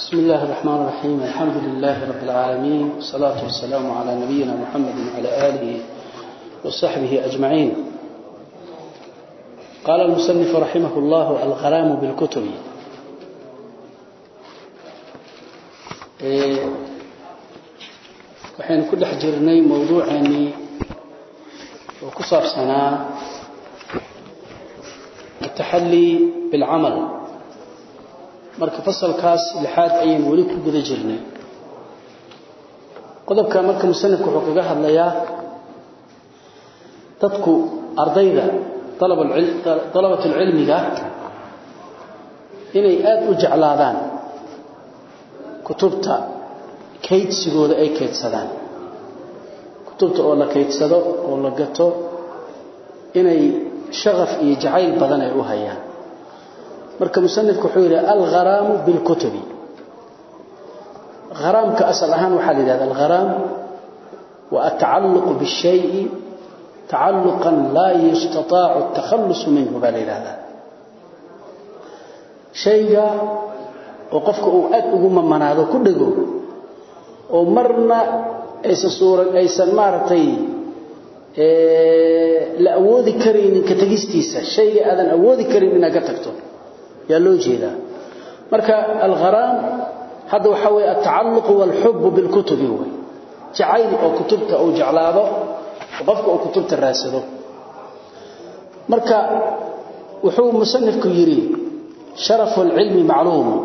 بسم الله الرحمن الرحيم الحمد لله رب العالمين والصلاة والسلام على نبينا محمد وعلى آله وصحبه أجمعين قال المصنف رحمه الله الغرام بالكتب waxaynu ku dhex jirnay mowduuceennii oo ku saabsanaa ataxallii bilcamal marka fasalkaas lixaad ayaynu weli ku guda jirnay. Qodobka marka musanifku wuxuu kaga hadlayaa dadku ardayda dalabatulcilmiga inay aada u jeclaadaan kutubta kaydsigooda ay kaydsadaan. Kutubta oo la kaydsado oo la gato inay shaqaf iyo jacayl badan ay u hayaan marka musanifku wuxuu yidhi algharaamu bilkutubi. Haraamka asal ahaan waxaa la yidhahda algharaam wa atacalluqu bishayi tacalluqan laa yustataacu atakhallusu minhu baa la yidhahdaa. Shayga oo qofka uu aad ugu mamanaado ku dhego oo marna aysan suura aysan maaragtay la awoodi karaynin ka tegistiisa shayga aadan awoodi karin inaad ka tagto yaa loo jeedaa. Marka algharaam hadda waxaa weeye altacalluqu waalxubbu bilkutubi wey jacayl oo kutubta uu jeclaado qofka uu kutubta raadsado marka wuxuu musanifku yidhi sharafu alcilmi macluumu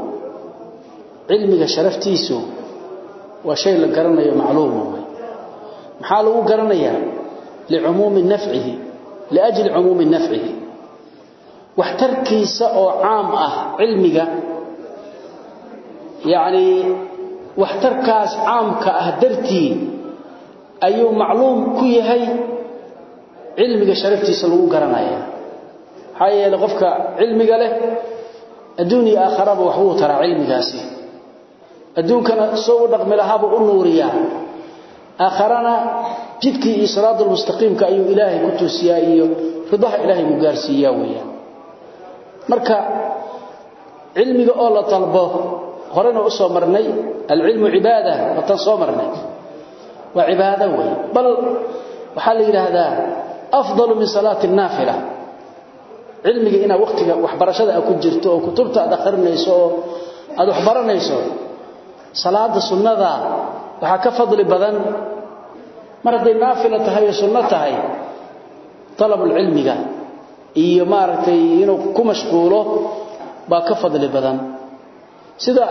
cilmiga sharaftiisu waa shay la garanayo macluuma wey maxaa lagu garanayaa? Licumuumi nafcihi liajli cumuumi nafcihi waxtarkiisa oo caam ah cilmiga yacnii waxtarkaas caamka ah dartii ayuu macluum ku yahay cilmiga sharaftiisa lagu garanaya maxaa yeeley qofka cilmiga leh adduun iyo aakharaba waxbuu taraa cilmigaasi. Adduunkana soo u dhaqmi lahaabuu u nuuriyaa. Aakharana jidkii iyo siraadulmustaqiimka ayuu ilaahay ku toosiyaa iyo ridaha ilaahay buu gaarsiiyaa weeyaan marka cilmiga oo la dalbo horena u soo marnay alcilmu cibaada watan soo marnay. Waa cibaado wey bal waxaa la yidhaahdaa afdalu min salaati naafila. Cilmiga inaad wakhtiga waxbarashada aad ku jirto oo kutubta aad akhrinayso oo aad waxbaranayso salaada sunnada waxaa ka fadli badan. Mar hadday naafila tahay oo sunno tahay talabulcilmiga iyo maaragtay inuu ku mashquulo baa ka fadli badan. Sida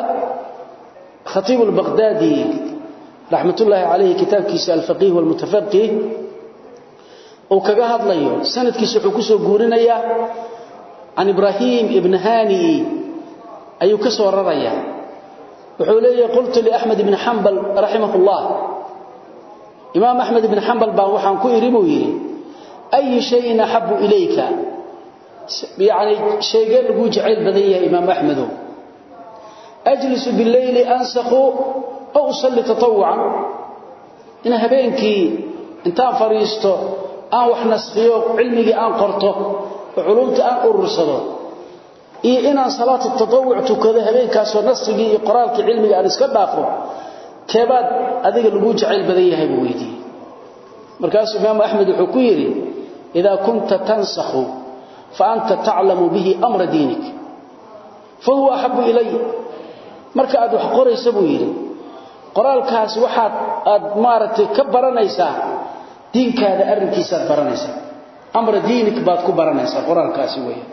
khatiibu lbaqdaadi raxmatullaahi calayhi kitaabkiisa alfaqiih walmutafaqih uu kaga hadlayo sanadkiisa wuxuu ku soo guurinayaa can ibraahim ibni hani ayuu ka soo rarayaa wuxuu leeyahay qultu liaxmed ibni xambal raximah ullah imaam axmed ibni xambal baan waxaan ku idhi buu yidhi ayu shayin axabu ilayka yacni shaygee laguu jacayl badan yahay imaam axmedow. Ajlisu bileyli ansakhu aw usalli tatawucan ina habeenkii intaan fadhiisto aan wax naskhiyo cilmigii aan qorto oo aan urursado iyo inaan salaatu tatawuc tukado habeenkaasoo naskigii iyo qoraalkii cilmiga aan iska dhaafo keebaad adiga laguu jacayl badan yahay buu weydiiyey. Markaasuu imaamu axmed wuxuu ku yidhi idaa kunta tansakhu fa anta taclamu bihi amra diinik fa huwa axabu ilay marka aad wax qoraysa buu yidhi qoraalkaas waxaad aad maaragtay ka baranaysaa diinkaada arrinkiisaad baranaysaa amra diinik baad ku baranaysaa qoraalkaasi weeye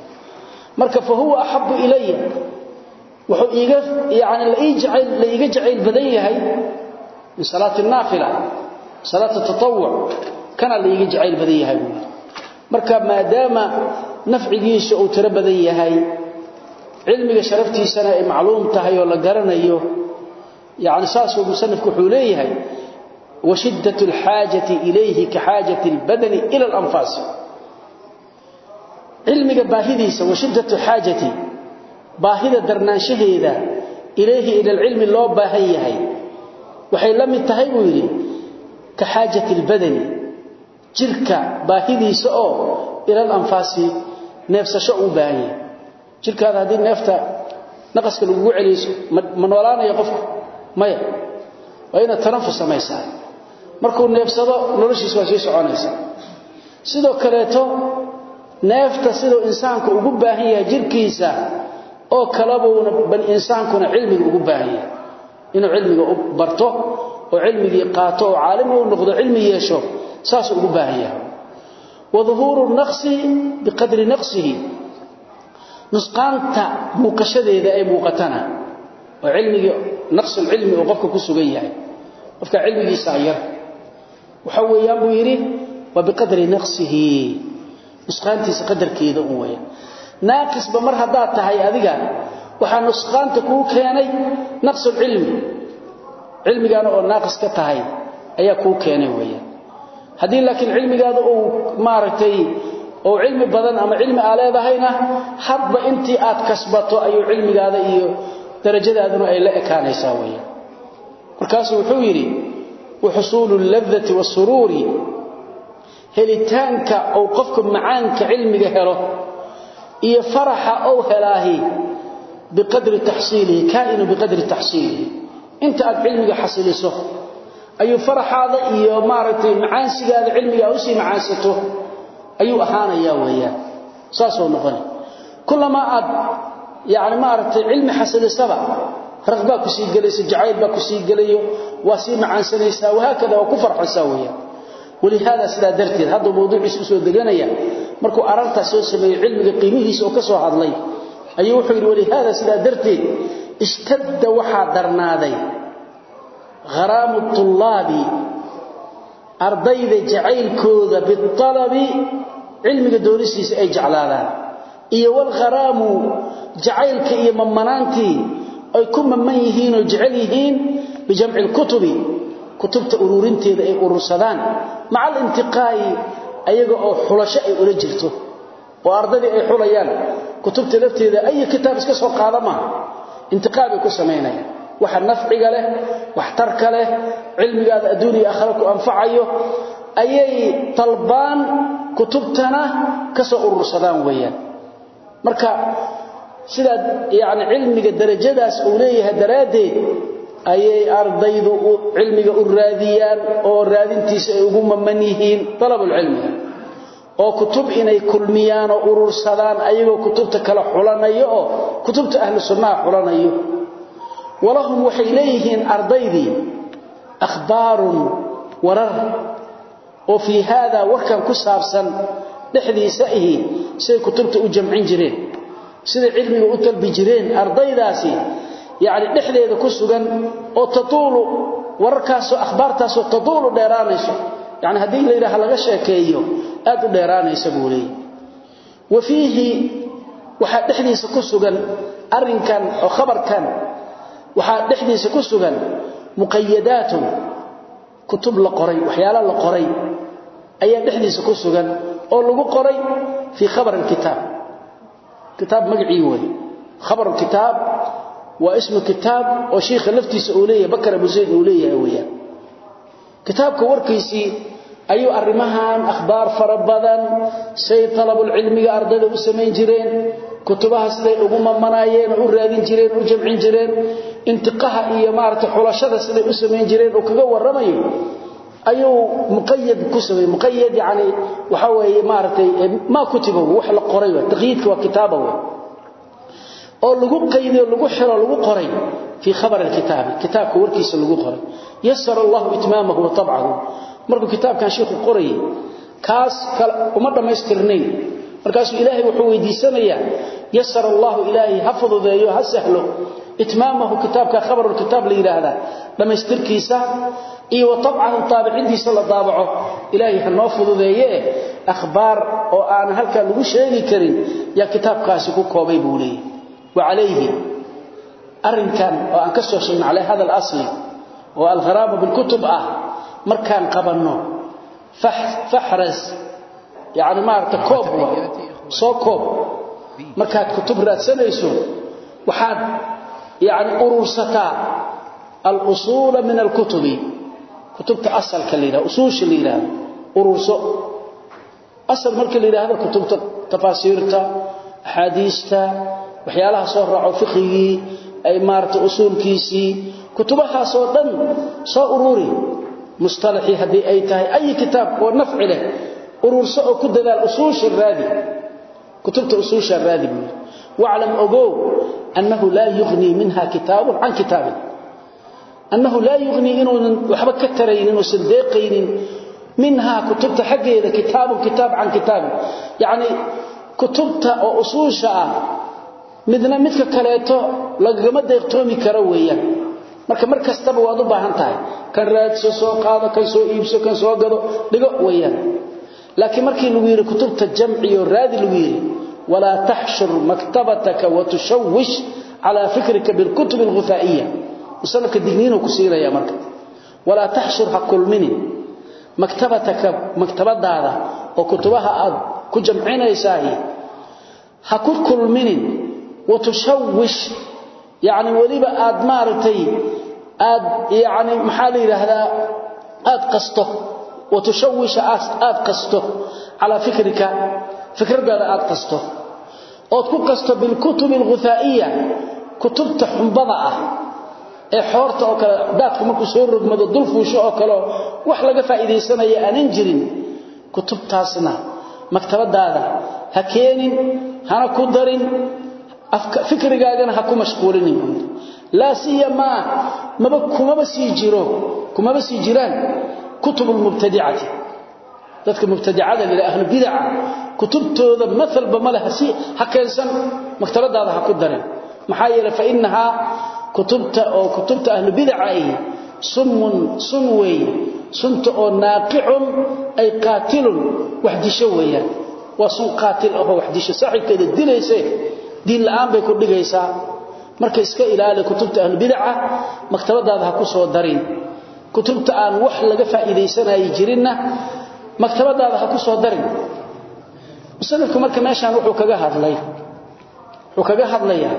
marka fa huwa axabu ilaya wuxuu iiga yani la iiga jacayl badan yahay min salaati naafila salaata tatawuc marka maadaama nafcigiisa uu tiro badan yahay cilmiga sharaftiisana ay macluum tahay oo la garanayo yani saasuu musanifku wuxuu leeyahay washidat alxaajati ilayhi ka xaajati albadani ila alanfaasi cilmiga baahidiisa washiddatu xaajati baahida darnaanshaheeda ilayhi ila alcilmi loo baahan yahay waxay la tahay buu yidhi ka xaajati albadani jirka baahidiisa oo ila alanfaasi neefsasho uu baahan yahay. Jirkaada haddii neefta naqaska lagu celiyo ma noolaanayo qofku maya. Waa inaad tanafus samaysaa. Markuu neefsado noloshiisa waa sii soconaysaa sidoo kaleeto neefta siduu insaanku ugu baahan yahay jirkiisa oo kalabuuna bal insaankuna cilmiga ugu baahan yahay. Inuu cilmiga u barto oo cilmigii qaato oo caalim uu noqdo cilmi yeesho saasuu ugu baahan yahay waduhuuru naqsi biqadri naqsihi. Nusqaanta muuqashadeeda ay muuqatana. Oo cilmigii naqsul cilmi oo qofka ku sugan waxa weeyaan buu yidhi waa biqadri naqsihi. Nusqaantiisa qadarkeeda un weeyaan naaqisba mar haddaad tahay adiga waxaa nusqaanta kuu keenay naqsul cilmi. Cilmigaana oo naaqis ka tahay ayaa kuu keenay weeyaan haddii laakiin cilmigaada uu maaragtay oo cilmi badan ama cilmi aa leedahayna hadba intii aad kasbato ayuu cilmigaada iyo darajadaaduna ay la ekaanaysaa weeyaan markaasuu wuxuu yidhi waxusuulu alladati waasuruuri helitaanka ou qofku macaanka cilmiga helo iyo faraxa ou helaahi biqadri taxsiilihi kaa'inu biqadri taxsiilihi. Inta aad cilmiga xasiliso ayuu faraxaada iyo maaragtay macaansigaada cilmiga u sii macaansato. Ayuu ahaanayaa weeyaan. Saasoo noqoni kullamaa aad yani maaragtay cilmi xasilisaba raqbaa ku sii gelaysa jacayl baa ku sii gelayo waa sii macaansanaysaa wahaakada waa ku farxaysaa weeyaan. Walihaada sidaa darteed hadduu mawduuciisa u soo deganaya markuu arartaa soo sameeyey cilmiga qiimihiisa oo ka soo hadlay ayuu wuxuu yidhi walihaada sidaa darteed ishtadda waxaa darnaaday haraamu tullaabi ardayda jacaylkooda bialabi cilmiga doonistiisa ay jeclaadaan iyo walharaamu jacaylka iyo mamanaantii ay ku maman yihiin oo jecel yihiin bijamci lkutubi kutubta ururinteeda ay urursadaan. Maca alintiqaa'i ayaga oo xulasho ay ula jirto oo ardadii ay xulayaan. Kutubta lafteeda ay kitaab iska soo qaada intiqaa bay ku samaynayaan waxa nafciga leh waxtarka leh cilmigaada adduuniya aakhira ku anfacayo ayay talbaan kutubtana ka soo urursadaan weeyaan. Marka sidaa yani cilmiga darajadaas uu leeyahay daraaddeed ayay ardaydu cilmiga u raadiyaan oo raadintiisa ay ugu maman yihiin dalabulcilmiga oo kutub inay kulmiyaan oo urursadaan ayagoo kutubta kala xulanayo oo kutubta ahlu sunnaha xulanayo walahum waxay leeyihiin ardaydii akhbaarun warar oo fii haada warkan ku saabsan dhexdiisa ihi siday kutubta u jamcin jireen siday cilmiga u talbi jireen ardaydaasi yani dhexdeeda ku sugan oo tatuulu wararkaasoo akhbaartaasoo tatuulu dheeraanayso. Yani haddii la yidhaha laga sheekeeyo aad u dheeraanaysa buu leeyahy wa fiihi waxaa oo khabarkan waxaa dhexdiisa ku sugan muqayadaatun kutub la qoray waxyaala la qoray ayaa dhexdiisa ku sugan oo lagu qoray fii khabar alkitaab kitaab magacii wey khabar alkitaab waa ismu kitaab oo shiikha laftiisa uu leeyahay bakar abu zayd uu leeyahay weeyaan. Kitaabka warkiisii ayuu arrimahan akhbaar fara badan say talabulcilmiga ardayda u samayn jireen kutubaha siday ugu mamanaayeen u raadin jireen u jamcin jireen intiqaha iyo maaragtay xulashada siday u samayn jireen oo kaga warramayo ayuu muqayad ku sameeyey muqayad yani waxa weeye maaragtay maa kutiba wax la qoray taqyiidka waa kitaaba oo lagu qaydiyo lagu xiro lagu qoray fii khabar alkitaabi kitaabka warkiisa lagu qoray. Yasara allahu itmaamahu wa tabcahu. Markuu kitaabkan sheikhu qorayay kaas uma dhammaystirnayn markaasuu ilaahay wuxuu weydiisanayaa yasara allahu ilaahay ha fududeeyo ha sahlo. Itmaamahu kitaabka khabarulkitaab la yidhaahdaa dhammaystirkiisa iyo wa tabcahu la daabaco. Ilaahay ha noo fududeeyee akhbaar oo aanan halkaa lagu sheegi karin yaa kitaabkaasi ku koobay buu leeyahy wa arrinkan oo aan ka soo sheegna calay hada alasli oo algharaama bilkutub ah markaan qabanno faxras yani maaragta koob wa soo koob. Markaad kutub raadsanayso waxaad yani urursataa alusuula min alkutubi. Kutubta asalka la yidhahdo usuusha la yidhaahdo ururso. Asal marka la yidhaahdo kutubta tafaasiirta axaadiista waxyaalaha soo raaco fiqhigii ay maarta usuulkiisii. Kutubahaas oo dhan soo ururi. Mustalaxi haddii ay tahay ay kitaab oo nafci leh ururso oo ku dadaal usuusha raadi. Kutubta usuusha raadi wa'lam ogow annahu la yughni minha kitabun an kitabin annahu la yughni inuu waxba ka taraynin oo sadeeqaynin minha kutubta xageeda kitabun kitab an kitab yani kutubta oo usuusha ah midna midka kaleeto lagama deeqtoomi karo weeyaan. Marka mar kastaba waad u baahan kan raadso soo qaado kan soo iibso kan soo gado dhigo weeyaan laakiin markii lagu yiri kutubta jamciyo raadi lagu yiri wala tahshur maktabataka wa tushawish ala fikrika bil kutub al ghufaiya musannafka digniin ku siinaya marka. Wala tahshur hakul minin maktabataka maktabadaada oo kutubaha aad ku jamcinaysaa hakul kulminin wa tushawish. Yani waliba aad maartay watushawisha aad kasto calaa fikrika fikradaada aad kasto ood ku kasto bilkutubi alghufaa'iya kutubta xumbada ah ee xoorta oo kale daadku markuu soo rogmado dul fuusho oo kaleo wax laga faa'iidaysanaya aanan jirin kutubtaasna maktabadaada ha keenin hana ku darin fikrigaagana ha ku mashquulinin. Laa siyamaa maba kumaba sii jiro kumaba sii jiraan kutubul mubtadi'ati. Dadka mubtadi'ada ila ahli bid'a kutubtooda mathalba malaha si hakaysan maktabadaada ha ku darin maxaa yeelay fa innaha kutubta oo kutubta ahli bid'a ay sumun sunway sunta oo naaqicun ay qaatilun wahdisho weeyaan. Waa sun qaatil oo wahdisho saaxibkeeda dilaysay diin la'aan bay ku dhigaysaa. Marka iska ilaali kutubta ahlul bid'a maktabadaada ha ku soo darin kutubta aan wax laga faa'iideysanay jirinna maktabadaada ha ku soo darin musanadku marka meeshan wuxuu kaga hadlay wuxuu kaga hadlayaa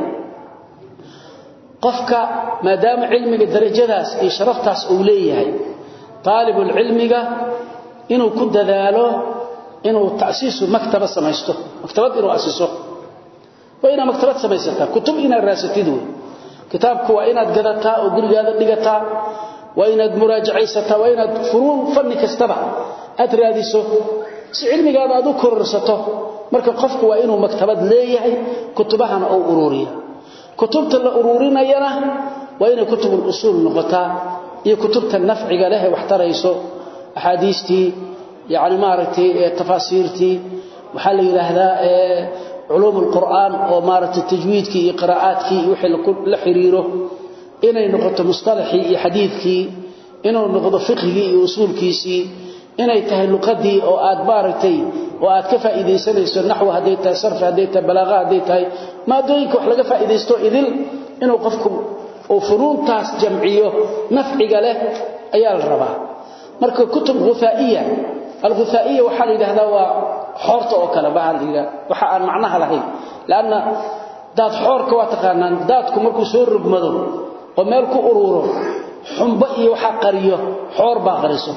qofka maadaama cilmiga darajadaas iyo sharaftaas uu leeyahay talibul cilmiga inuu ku dadaalo inuu ta'siisu maktaba samaysto maktabad inuu asiso وإنا مكتبات سميستا كتب إنا راسطيدو كتابك waa inaad muraajacaysataa waa inaad furuun fanni kastaba aad raadiso si cilmigaada aad u kororsato marka qofku waa inuu maktabad leeyahay kutubahana uu uruuriya kutubta la uruurinayana waa inay kutubul usuul noqotaa iyo kutubta nafciga leh ee wax tarayso axaadiistii yacni maaragtay tafaasiirtii. Waxaa la yidhaahdaa culuum alqur'aan oo maaragtay tajwiidkii iyo qiraa'aadkii iyo wixii la xiriiro inay noqoto mustalaxii iyo xadiidkii inuu noqdo fiqhigii iyo usuulkiisii inay tahay luqadii oo aad maaragtay oo aad ka faa'iidaysanayso naxwi hadday tahay sarfi hadday tahay balaaqo hadday tahay maadooyinka wax laga faa'iidaysto idil inuu qofku uu funuuntaas jamciyo nafciga leh ayaa la rabaa. Marka kutub hufaa'iya alghufaa'iya waxaa la yidhaahdaa waa xoorta oo kale baa la waxa aan macnaha lahayn. Laanna daad xoorka waa taqaanaan daadku markuu soo rogmado oo meel ku ururo xumbo iyo waxa qariyo xoor baa qariso.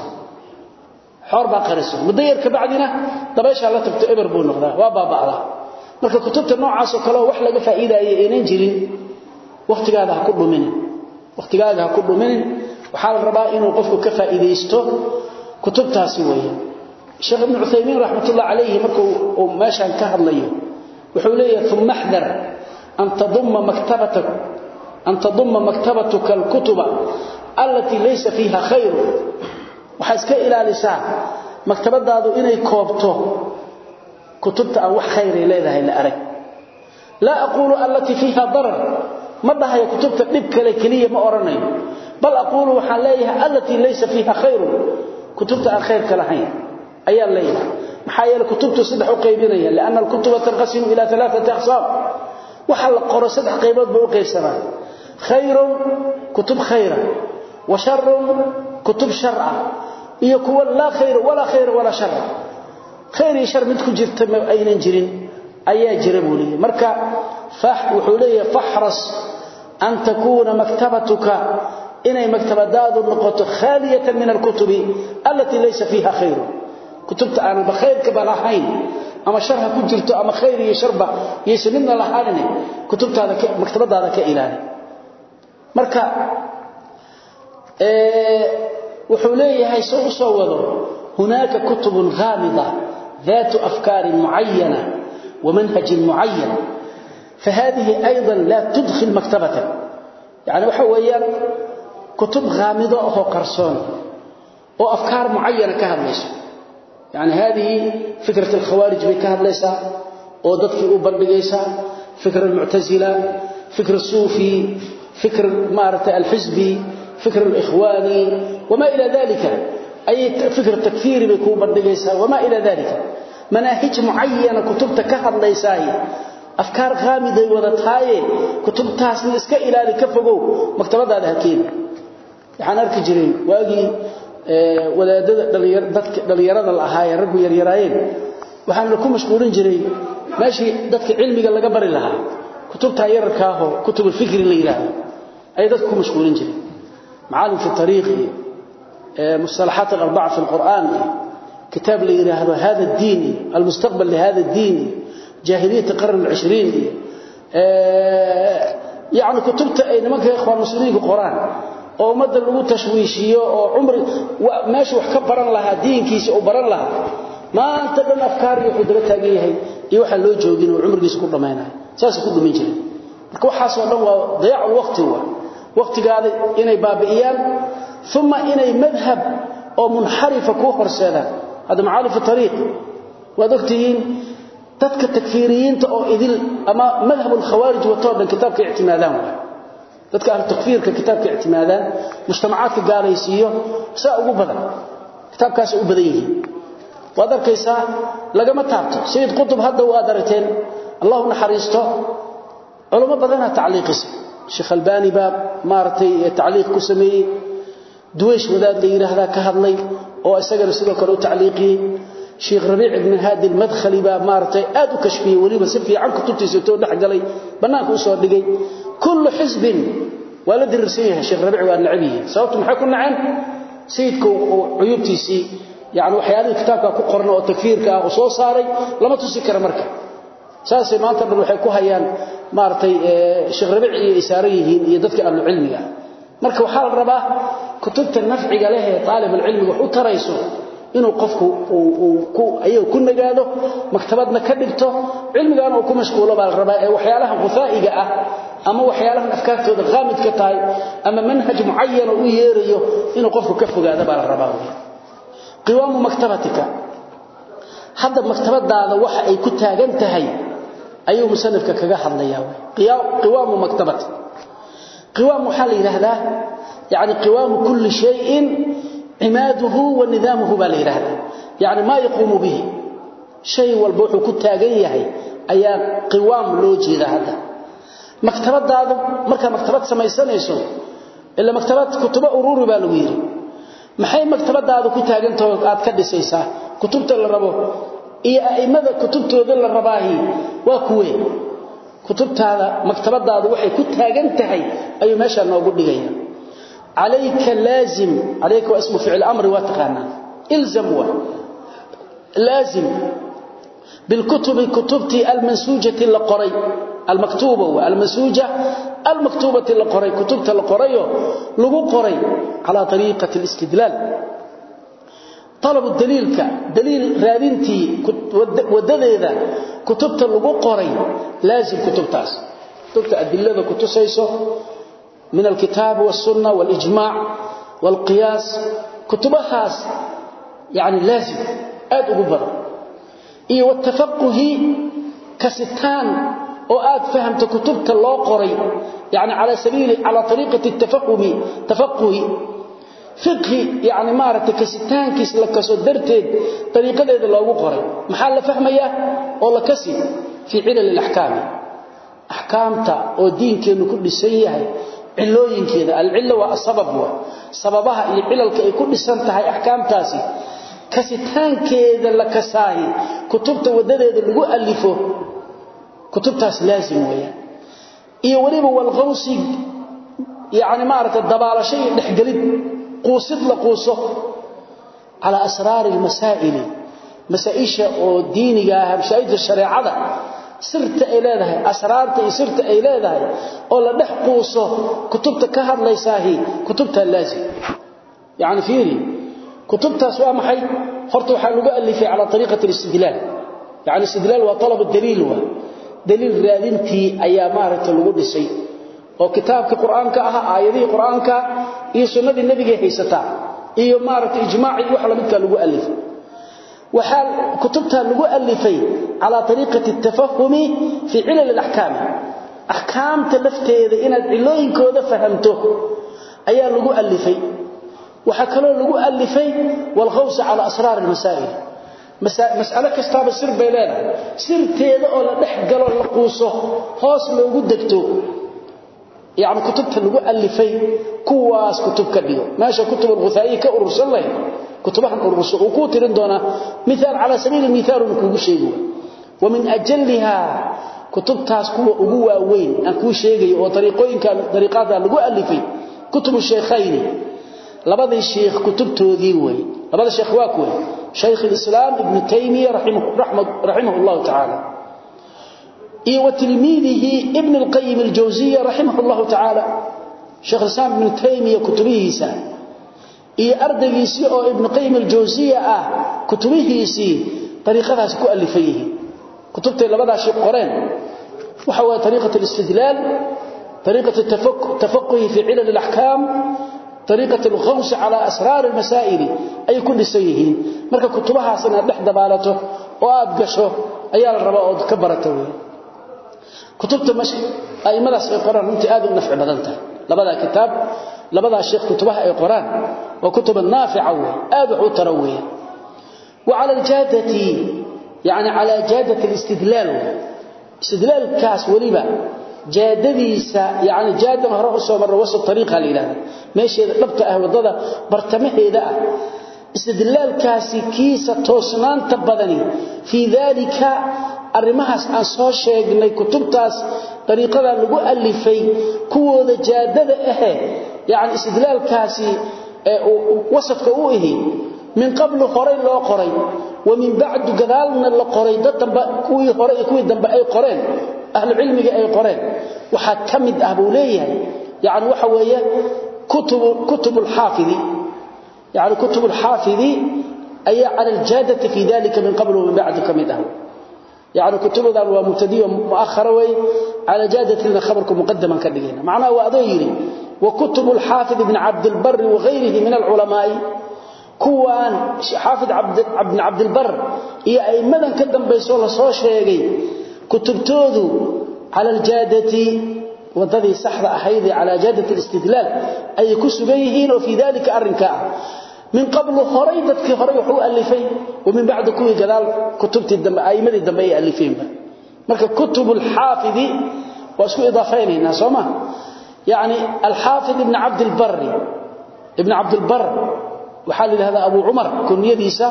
Xoor baa qariso. Muddo yar ka bacdina dabaysha la tagto eber buu noqdaa waa baaba'da. Marka kutubta noocaas oo kale wax laga faa'iideeyo inaan jirin waqtigaada ha ku dhumin. Waqtigaada ku dhumin. Waxa la rabaa inuu qofku ka faa'iideysto kutubtaasi weeye. Sheekh ibn uthaymeen raxmatullahi alayhi markuu uu meeshan ka hadlayo wuxuu leeyahay thumma hdar an tadumma maktabatak an taduma maktabatuka alkutuba allatii laysa fiiha khayru waxaa iska ilaalisaa maktabadaadu inay koobto kutubta aan wax khayray leedahay la arag laa aquulu allatii fiiha darar ma dhahayo kutubta dhib kale keliya ma odhanayo bal aquulu waxaan leeyahay allatii laysa fiiha khayrun kutubta aan khayrka lahayn ayaan leeyahay maxaa yeele kutubtu saddex u qaybinaya lianna alkutuba tanqasimu ila alaaati aqsaam waxa khayr kutub khayra wa sharun kutub shar ah iyo kuwa laa khayr walaa khayr walaa shar khayr iyo shar mid ku jirta ma aynan jirin ayaa jira buu leeyahay. Marka fah wuxuu leeyahay fahras an takuna maktabatuka inay maktabadaadu noqoto khaliyatan min alkutubi allati laysa fiha khayr kutubta aan ba khayrka baan ahayn ama sharha ku jirto ama marka wuxuu leeyahay soo u soo wado hunaaka kutubun ghaamida daatu afkaari mucayana wamanhajin mucayan fahadihi aydan laa tudkhil maktabata yani waxa weeyaan kutub haamido ahoo qarsoon oo afkaar mucayana ka hadlayso. Yani haadihi fikrat alkhawaarij bay ka hadlaysaa oo dadkii u bandhigaysaa fikr almuctasila fikr suufi فكر مارة الحزبي فكر الإخواني وما إلى ذلك أي فكر التكفير بيكون بردقيسا وما إلى ذلك مناهج معينة كتبت كهر ليساي أفكار غامضة وذاتهاي كتب تاسن إسكا إلى لكفقو مكتبة هذا هكين يعني أركي جرين واقي wadaadada dhalinyarada la ahaa ee raggu yaryaraayeen waxaan ku mashquulin jiray meeshii dadka cilmiga laga bari lahaa kutubta yararka ah oo ayay dadku ku mashquulin jireen macaalim fi ariiq iyo mustalaxaat alarbaca fi lqur'aan iyo kitaab la yidhaahdo hada diin iyo almustaqbal lihada diin iyo jaahiliyat qarn alcishriin iyo yani kutubta ay nimanka ikhwaan muslimiinku qoraan oo ummadda lagu tashwiishiyo oo umri meeshu wax ka baran lahaa diinkiisa uu baran lahaa maanta dhan afkaar iyo wuxuu daba taagan yahay iyo waxaan loo joogin oo cumrigiisa ku dhammaynaya saasay ku dhumin jireen marka waxaasoo dhan waa dayaacu lwaqti waa waqtigaada inay baabi'iyaan thumma inay madhab oo munxarifa ku horseedaan. Hada macaalif tariiq wadagtiin dadka takfiiriyiinta oo idil ama madhab al-khawarij wa toodan kitabka i'timaadaan waa dadka ahlu takfiirka kitaabka ictimaadaan mujtamacaadka gaalaysiiyo saa ugu badan. Kitaabkaas u badan yihiin. Waad arkaysaa lagama taabto. Sayid qutub hadda waad aragteen allahu naxariisto culamo badana tacliiqisa sheekh albani baa maartay eh, tacliiq ku sameeyay duweesh wadaad la yiraahdo ka hadlay oo isagana sidoo kale u tacliiqiyay sheekh rabiic ibn hadi al-madkhali baa maartay aad u kashfiyay waliba si fiican kutubtiisa too dhaxgalay banaanka u soo dhigay. Kullu xisbin wala dirsan yahay sheekh rabiic waa nacabiyi sababtu maxay ku naceen sayidku uyubtiisi yaani waxyaalaha kitaabka ku qorna oo takfiirka ah soo saaray lama tusi kara markaa saasay maanta dhan waxay ku hayaan maartay sheekh rabiic iyo isaariyihiin iyo dadka ahlu cilmiga marka waxa la rabaa kutubta nafciga leh ee talib ilmiga wax tarayso inuu qofku uu ku ayo ku nagaado maktabadna ka dhigto cilmigaana uu ku mashquulo baa rabaa ee waxyaalaha qufaa'iga ah ama waxyaalaha afkaartooda qaamid ka tahay ama manhaj muayyan uu yeerayo inuu qofku ka fogaado baa rabaa qiwaamu maktabatika. Hadda maktabadaada waxa ay ku taagan tahay ayuu musanifka kaga hadlayaa. Qiwaamu maktabati. Qiwaam waxa la yani qiwaamu kulli shay'in imaduhu wa nidamuhu baa la yani ma yaqumu bihi. Shay walba wuxuu ku taagan yahay ayaa qiwaam loo jeeda hadda. Maktabadaadu marka maktabad samaysanayso ila maktabad kutuba ururi baa lagu yiri maxay maktabadaadu ku taagantahay aad ka dhisaysaa? Kutubta la rabo. Iyo aimada kutubtooda la rabaahi waa kuwe kutubtaada maktabadaadu waxay ku taagan tahay ayuu meesha noogu dhigaya alayka laazim alayka waa ismu fi'l amri wa taqana ilzam wa laazim بالكتب كتبتي المنسوجة لقري المكتوبة والمنسوجة المكتوبة لقري كتبت لقري لغو قري على طريقة الاستدلال طلب الدليل ك دليل رادنتي ودديدا كتبت لغو قري لازم كتبتاس كتبت أدلة كتسيسو من الكتاب والسنة والإجماع والقياس كتبهاس يعني لازم أد أقبر iyo watafaquhi kasitaan oo aad fahamta kutubta loo qoray yani ala sabiili ala tariiqati tafahumi tafaquhi fiqhi yani maarata kasitaankiis la kaso darteed tariiqadeeda loogu qoray. Maxaa la fahmaya? Oo la kasi fi cilal al-ahkam ahkaamta oo diinkeenu ku dhisan yahay cilooyinkeeda al-illa wa asbab wa. Sababaha iyo cilalka ay ku dhisan tahay ahkaamtaasi. Kasitaankeeda la kasaahi kutubta wadadeeda lagu alifo kutubtaas laazim weeyaan iyo waliba wal qawsi yaani maarata dabaalashay dhexgalid quusid la quuso ala asraar al masaa'il masaa'isha oo diiniga ah masaa'isha shariicada sirta ay leedahay asraarta iyo sirta ay leedahay oo la dhex quuso kutubta ka hadlaysaahi kutubta laazim. Yani fiiri kutubtaas waa maxay? Horta waxa lagu alifay ala tariiqati istidlal yani istidlal waa talab dalil waa. Dalil raadintii ayaa maaragtay lagu dhisay. Oo kitaabka quraanka ah aayadii quraanka iyo sunnadii nabiga haysata iyo maaragtay ijmaaci wax la midka lagu alifay. Waxa kutubta lagu alifay ala tariiqati tafahumi fi ilal al-ahkam ahkaamta lafteeda inaad cilooyinkooda fahamto ayaa lagu alifay. Waxa kale lagu alifay wal khaws ala asrar al-masail mas'ala kastaba sir bayleena sirteeda oo la dhex galo la quuso hoos loogu degto yani kutubta lagu alifay kuwaas kutub ka dhigo. Meesha kutub alghufaa'i ka urursan lahayd kutubahan ururso uu kuu tirin doonaa miaal calaa sabiili miaal uu kuugu sheegi wa min ajalihaa kutubtaas kuwa ugu waaweyn aan kuu sheegayo oo ariiqooyinkan ariiqaada lagu alifay kutubu sheekhayni labadii sheekh kutubtoodii wey labada sheekh waa kuwe رحمه, رحمه, رحمه الله تعالى إيه وتلميذه ابن القيم الجوزية رحمه الله تعالى شيخ الإسلام ابن تيمية كتبه سا إيه أردقيسي أو ابن قيم الجوزية آه كتبه سي طريقة سكو ألفيه كتبت إلا بدأ شيء قرين وحوى طريقة الاستدلال طريقة التفقه تفقه في علل الأحكام طريقة الغوص على أسرار المسائل أي كل سيهين مركا كتبها سنة لحظة بالته وآبقشه أيال الرباء كبرته كتبت kutubta aimadaas ay qoraan runtii aad u nafci badan tahay. Labadaa kitaab labadaa sheekh kutubaha ay qoraan waa kutuba naafica wey aad wax u tara weeye. Wa cala aljaadati yacni calaa jaadati alistidlaal wey istidlaalkaas weliba jaadadiisa yani jaadan hore u soo marra wasat ariiqa la yidhahda meesheeda dhabta ah waddada bartamaheeda ah. Istidlaalkaasi arrimahaas aan soo sheegnay kutubtaas dariiqada lagu alifay kuwooda jaadada ahe yani istidlaalkaasi wasadka u ihi min qablu horey loo qoray wa min bacdu gadaalna la qoray dad dambe kuwii hore iyo kuwii dambe ay qoreen ahlu ay qoreen. Waxaa ka mid ah buu leeyahay yani waxa weeye kutub alxaafidi yani kutub ayaa cala aljaadati fii dalika min qablu wa min bacdu ka mid ah. يعني كتب ذا ومبتدئ مؤخر وي على جادة لنا خبركم مقدما كدغينا معناه وأضيري وكتب الحافظ ابن عبد البر وغيره من العلماء كوان حافظ عبد ابن عبد البر هي أئمدا كدنبيسو لا سو شيغي كتبتودو على الجادة wadadii saxda ahayd ala jadati istidlal ay ku sugayihiin oo fi dalika arrinka min qablu horay dadkii horay wax u alifay wamin bacdi kuwii gadaal kutubtii dambe a'imadii dambe ay alifeenba marka kutubu alxaafidi waa isku idaafaynaynaa soo ma? Yacni alxaafid ibn cabdilbari ibn cabdilbar waxaa la yidhahdaa abu cumar kunniyadiisa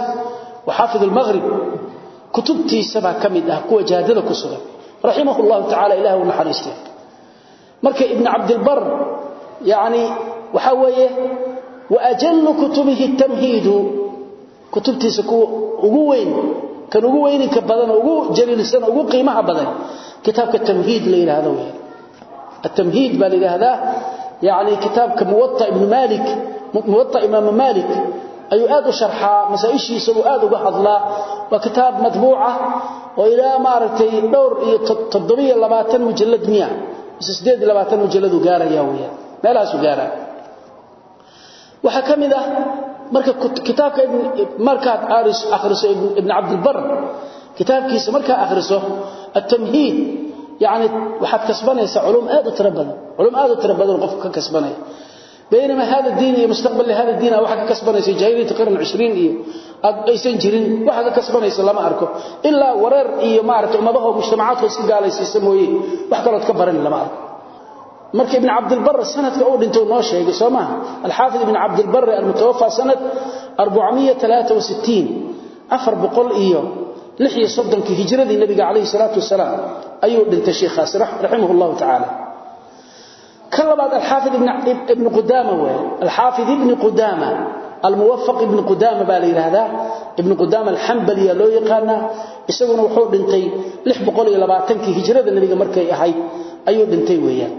wa xaafid almaghrib kutubtiisa baa ka mid ah kuwa jaadada ku sugan. Raximahu llahu tacala ilahi u naxariistay. Marka ibn cabdilbar yacni waxaa weeye waajallu kutubihi tamhid kutubtiisa ku ugu weyn kan ugu weyn ka badan ugu jaliilsan ugu qiimaha badan kitabka tamhid la yiraahdo weeye التمهيد بل هذا يعني كتاب كموطأ ابن مالك موطأ إمام مالك أي آد شرحا مسائشي سلو آد وحضلا وكتاب مطبوعة وإلى مارتي دور تضبية لباتن مجلد مئة sideed labaatan mujalladu gaaraya weeyaan meelahaas u gaara waxa kamid ah marka kitaabka markaad aaris akhriso ibn abd albar kitaabkiisa marka akhriso at-tamhid yani waxaad kasbanaysaa culum aad u tirabadan culum aad u tirabadan qof ka kasbanaya بينما هذا الدين مستقبل هذا الدين waxa ka kasbanaysa jaahiliyada qarn 20 iyo aysan jirin waxa ka kasbanaysa lama arko illa warar iyo maarto umadaha mujtamacaadka si gaalaysiisa mooyee wax kale ka baran lama arko marka ibn abd albar sanadka uu dhinto noo sheegay Soomaa al-Hafiz ibn Abd albar al-mutawaffa sanad 463 afar boqol iyo lix iyo soddonkii hijradii nabiga calayhi salaatu wasalaam ayuu dhintay sheekhaas raximahullahu tacaala كلبات الحافظ ابن ابن قدامه الحافظ ابن قدامه الموفق ابن قدامة بالي هذا ابن قدامة الحنبلي لو يقانا isaguna wuxuu dhintay 620 hijrada nabiga markay ahayd ayuu dhintay weeyaan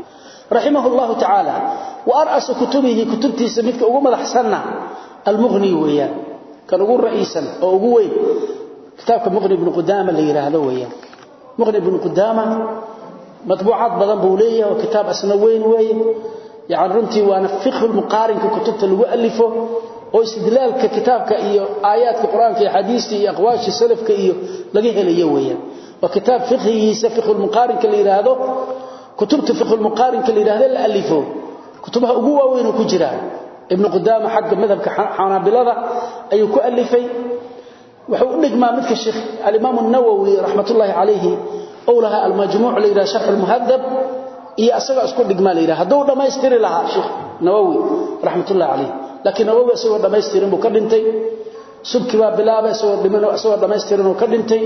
rahimahullahu ta'ala wa ar'as kutubihi kutubtiisa midka ugu madaxsanna al-mughni weeyaan kan ugu ra'iisan oo ugu weyn kitaabka mughni ibn qudama la yiraahdo weeyaan mughni ibn qudama matbuucad badan buu leeyahay oo kitaab asna weyn weeye يعني runtii waana fiqh al-muqarin kutubta lagu alifo oo istidlaalka kitaabka iyo aayaadka quraanka iyo xadiiska iyo aqwaashi salafka iyo laga helayo weeyaan waa kitaab fiqhigiisa fiqh al-muqarin kala yiraahdo kutubta fiqh al-muqarin kala yiraahdo la alifo. Kutubaha ugu waaweyn ku jira ibn qudama xagga madhabka xanabilada ayuu ku alifay. Wuxuu u dhigmaa midka sheekh al-imam an-nawawi rahmatullahi alayhi awlaha al-majmu' li ila sharh al-muhaddab iyo asaga isku dhigmaa la yiraahdo haduu dhameystiri lahaa sheekh nawawi rahmatullahi alayhi laakiin nawawi asagoo dhameystirin buu ka dhintay. Subki baa bilaabay asagoo dhimano asagoo dhameystirin uu ka dhintay.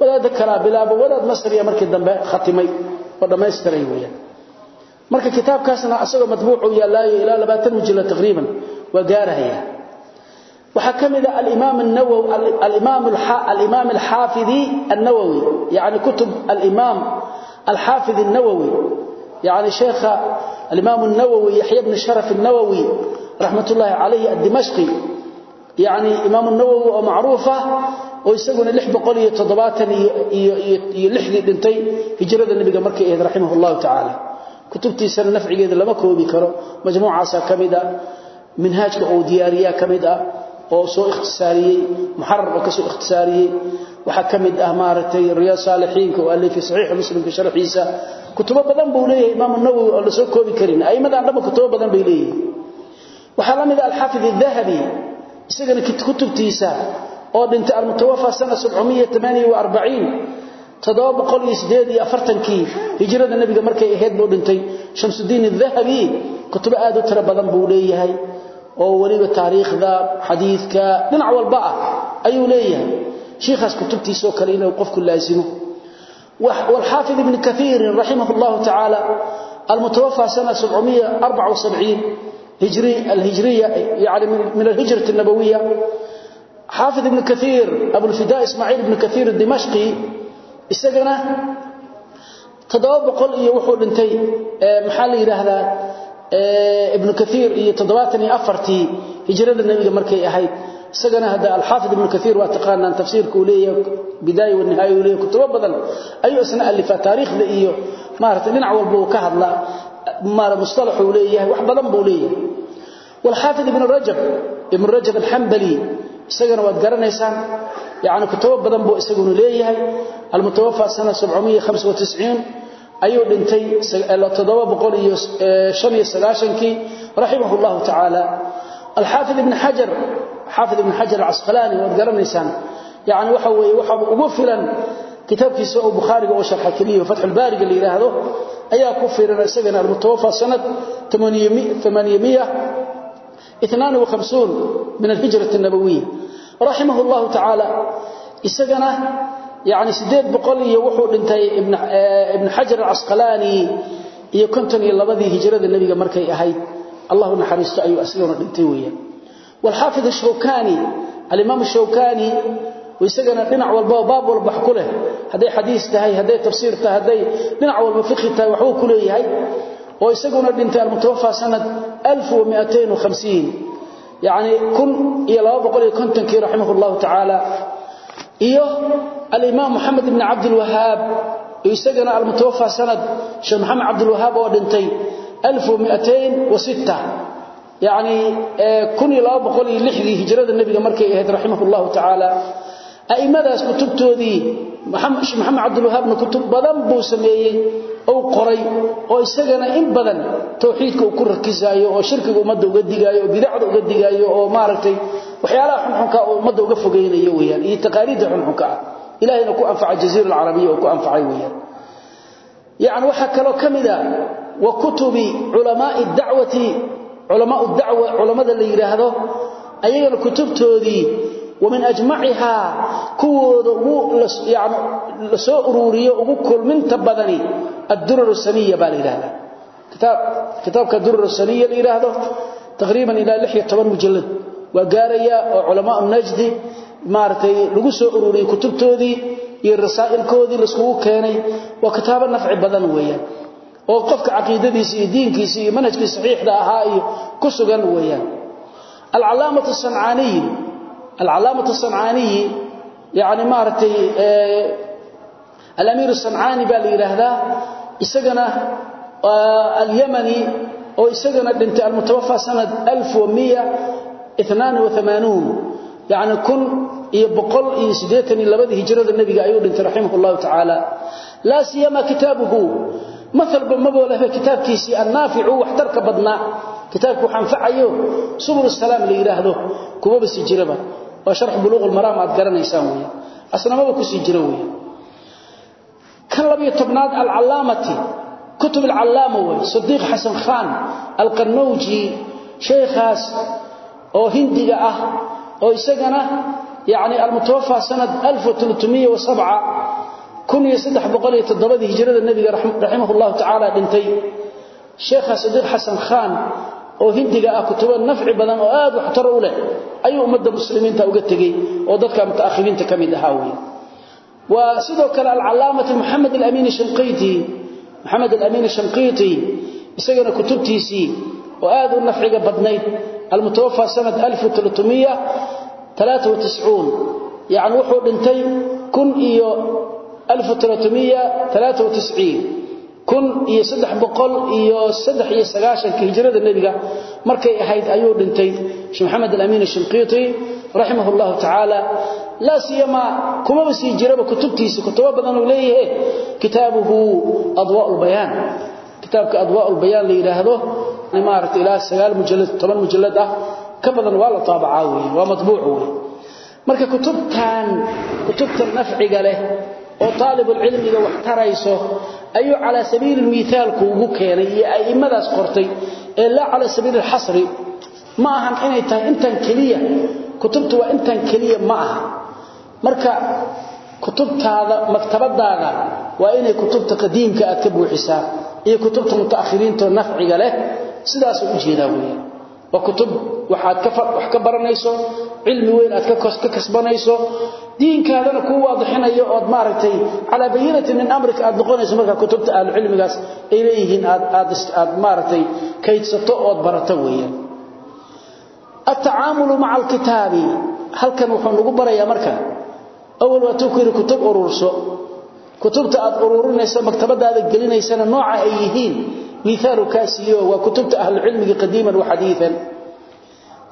Wadaad kala bilaabo wadaad masriya markii dambe khatimay oo dhamaystiran weeyaan. Marka kitaabkaasna asagoo madbuuc uu yaalaayo ilaa 20 mujallad taqriiban waa gaaraya. Waxa ka mid ah al-imam an-nawawi al-imam al-imam al-hafizi an-nawawi yaani kutub al-imam al-hafiz an-nawawi yaani sheekha al-imam an-nawawi yahya ibn sharaf an-nawawi rahmatullahi alayhi ad-dimashqi yaani imam an-nawawi oo macruufa oo isaguna iyo lixdii dhintay hijrada nebiga markay ahayd raximah llahu tacaala. Kutubtiisana nafcigeeda lama koobi karo. Majmuucaasaa ka mid a minhaajka uu diyaariyaa ka mid ah oo soo ikhtisaariyey muxarar oo ka soo ikhtisaariyey. Waxaa ka mid ah maaragtay riyaad saalixiinka oo alifay saxiixa muslimka sharxiisa. Kutubo badan buu leeyahay imaamu nawowi oo la soo koobi karin. A'imadaan dhanba kutubo badan bay leeyihiin. Waxaa la mid ah alxaafid dahabi isagana kutubtiisa oo dhintay al-mutawaffa sana 748 tadawqol isdeed iyo afartankii hijrada nabiga markay ahayd buu dhintay shamsuddin al-dhahabi kutubo aad u tira badan buu leeyahay oo waliba taariikhda xadiidka dhinac walba ah ayuu leeyahay sheekhaas kutubtiisa oo kale inuu qofku laasimo والحافظ ابن كثير رحمه الله تعالى المتوفى سنة 774 هجري الهجرية يعني من الهجرة النبوية xaafid ibn kaiir abulfida ismaaciil ibn kaiir dimashqi isagana toddoba boqol iyo wuxuu dhintay maxaa la yidhaahdaa ibnu kaiir iyo toddobaatan iyo afartii hijrada nebiga markay ahayd. Isagana hadda alxaafid ibnu kaiir waa taqaanaan tafsiirka uu leeyahay bidaaya wanihaaya uu leeyahay kutubo badan ayuu isna alifaa taariikhda iyo maaragtay dhinac walba uu ka hadlaa maara mustalax uu leeyahay wax badan buu leeyahay. Walxaafid ibnu rajab ibnu rajab alxambali isagana waad garanaysaan. Yaani kutubo badan buu isaguna leeyahay. Al-mutawaffa sana 795 ayuu dhintay 795kii rahimahullahu ta'ala al-hafiz ibn hajar hafiz ibn hajar al-asqalani wa garanaysan yaani waxa weeye waxa ugu filan kitabkiisa oo bukhariga oo sharx kaliya fath al-bari la yiraahdo ayaa ku filan isagana al-mutawaffa sanad 800 52 min alhijra nabawiya raximah llahu tacaala isagana yani sideed boqol iyo wuxuu dhintay ibnu xajar acasqalaani iyo konton iyo labadii hijrada nebiga markay ahayd allahu naxariisto ayuu isagana dhintay weyaan waalxaafid ashawkaani alimaam shawkaani isagana dhinac walbaba baab walba wax ku leh hadday xadiis tahay hadday tafsiir tahay hadday dhinac walba fiqhi tahay waxbuu ku leeyahay oo isaguna dhintay almutawafaa sanad yani kii raximah llahu tacaala. Iyo alimaam moxamed ibn cabdilwahaab iyo isagana almutawafaa sanad sheeh maxamed cabdilwahaab oo dhintay yani eh, hijrada nebiga markay ahayd raximah llahu aimadaas kutubtoodii maxamed cabdilwahaabna kutub badan buu sameeyey ou qoray oo isagana in badan towxiidka uu ku rakisaayo oo shirkiga ummadda uga digaayo oo bidacda uga digaayo oo maaragtay waxyaalaha xunxunka oo ummadda uga fogaynayo weyaan iyo taqaaliidda xunxunka ah. Ilahayna ku anfaca jaziira alcarabiya oo ku anfacay weyaan yacni waxaa kaloo ka mid a wa kutubi culamaai dacwati culamaau wamin ajmacihaa kuwooda ugu yani la soo uruuriyo ugu kulminta badani addurar saniya baa la yidhaahdaa kitaab kitaabka durar saniya la yidhaahdo taqriiban ilaa lix iyo toban mujallad waa gaarayaa oo culamaa najdi maaragtay lagu soo ururiyey kutubtoodii iyo rasaa'ilkoodii laiskugu keenay waa kitaabo nafci badan weeyaan oo qofka caqiidadiisa iyo diinkiisa iyo manhajkii saxiixda ahaa iyo ku sugan weeyaan alcalaamatu sancaaniyi alcalaamatu sancaaniyi yani maaragtay alamiir sancaani baa la yidhaahdaa isagana alyamani oo isagana dhintay almutawafa sanad yani kun iyo boqol iyo siddeetan iyo labadii hijrada nebiga ayuu dhintay raximah llahu tacaala. Laa siyama kitaabuhu maalba mabo lehba kitaabkiisii annaaficu waxtarka badnaa kitaabki wax anfacayo subul salaam la yidhaahdo kumaba si jiraba waa sharx buluuqulmaraam aad garanaysaan wey asnamaba ku sii jiro wey kan labiyo tobnaad alcalaamati kutub alcallaama wey sadiiq xasan khaan alqannowji sheekhaas oo hindiga ah oo isagana yani almutawafa sanad hijrada nabiga raximah llahu tacaala dhintay. Sheekhaa sadiiq xasan khaan oo hindiga ah kutubo nafci badan oo aad waxtaro u leh ayuu ummadda muslimiinta uga tegey oo dadka mutaakhiriinta ka mid ahaa wey waa sidoo kale alcalaamati maxamed alamiin shanqiiti maxamed alamiin shanqiiti isagana kutubtiisii oo aad u nafciga badnayd almutawafa sanad yani wuxuu dhintay kun iyo hijrada nabiga markay ahayd ayuu dhintay sheekh maxamed al-amin al-shinqiti rahimahullahu ta'ala la siyama kuma basi jiraba kutubtiisa kutubo badan uu leeyahay kitaabuhu adwa'ul bayan kitaabka adwa'ul bayan la yiraahdo imaarat ila 9 mujallad 10 mujallad ah. Ka badan waa la taabacaa weey waa matbuuc weey marka kutubtan kutubtan nafciga leh oo talibul ilmiga wax tarayso ayu ala sabiil mithaal kuugu keenay iyo aimadaas qortay ee la ala sabiil al-hasr ma ahan inay tahay intan kaliya kutubtu waa intan kaliya ma aha. Marka kutubtaada maktabadaada waa inay kutubta qadiimka aad ka buuxisaa iyo kutubta mutaakhiriinta nafciga leh sidaas u jeedaa weeyaan waa kutub waxaad wax ka baranayso cilmi weyn aad ka kasbanayso diinkaadana kuu waadixinayo ood maaragtay calaa bayinatin min amrika aad noqonayso markaa kutubta ahlucilmigaas ay leeyihiin aad maaragtay kaydsato ood barato weeyaan. Atacaamulu maca alkitaabi halkan wuxuu nagu barayaa marka. Awal waa tuu kutub ururso kutubta aad uruurinaysa maktabadaada gelinaysana nooca ay yihiin miaalu kaa siiyo waa kutubta ahlucilmiga qadiiman waxadiian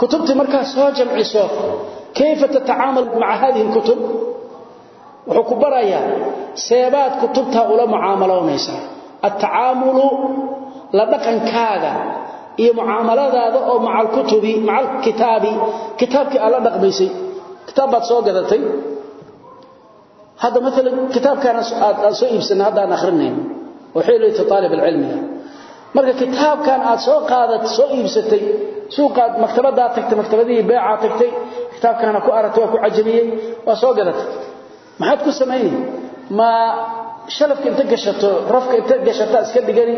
kutubtii markaa soo jamciso kayfa tatacaamal maca hadihi kutub? Wuxuu ku barayaa seebaad kutubtaa ula mucaamaloonaysaa atacaamulu la dhaqankaaga iyo mucaamaladaada oo maca alkitaabi kitaabkii aad la dhaqmaysay. Kitaab baad kitaabkan aad soo iibsan hada aan akhrinay waxay leeyahay talib ilmiga marka kitaabkan aad soo qaadat soo iibsatay suuqaad maktabada tagtay maktabadii beeca tagtay kitaabkan ku aratay ku cajabiyay waa soo gadatay. Maxaad ku sameeyay ma shalafka inta gashato rafka inta gashata iska dhigani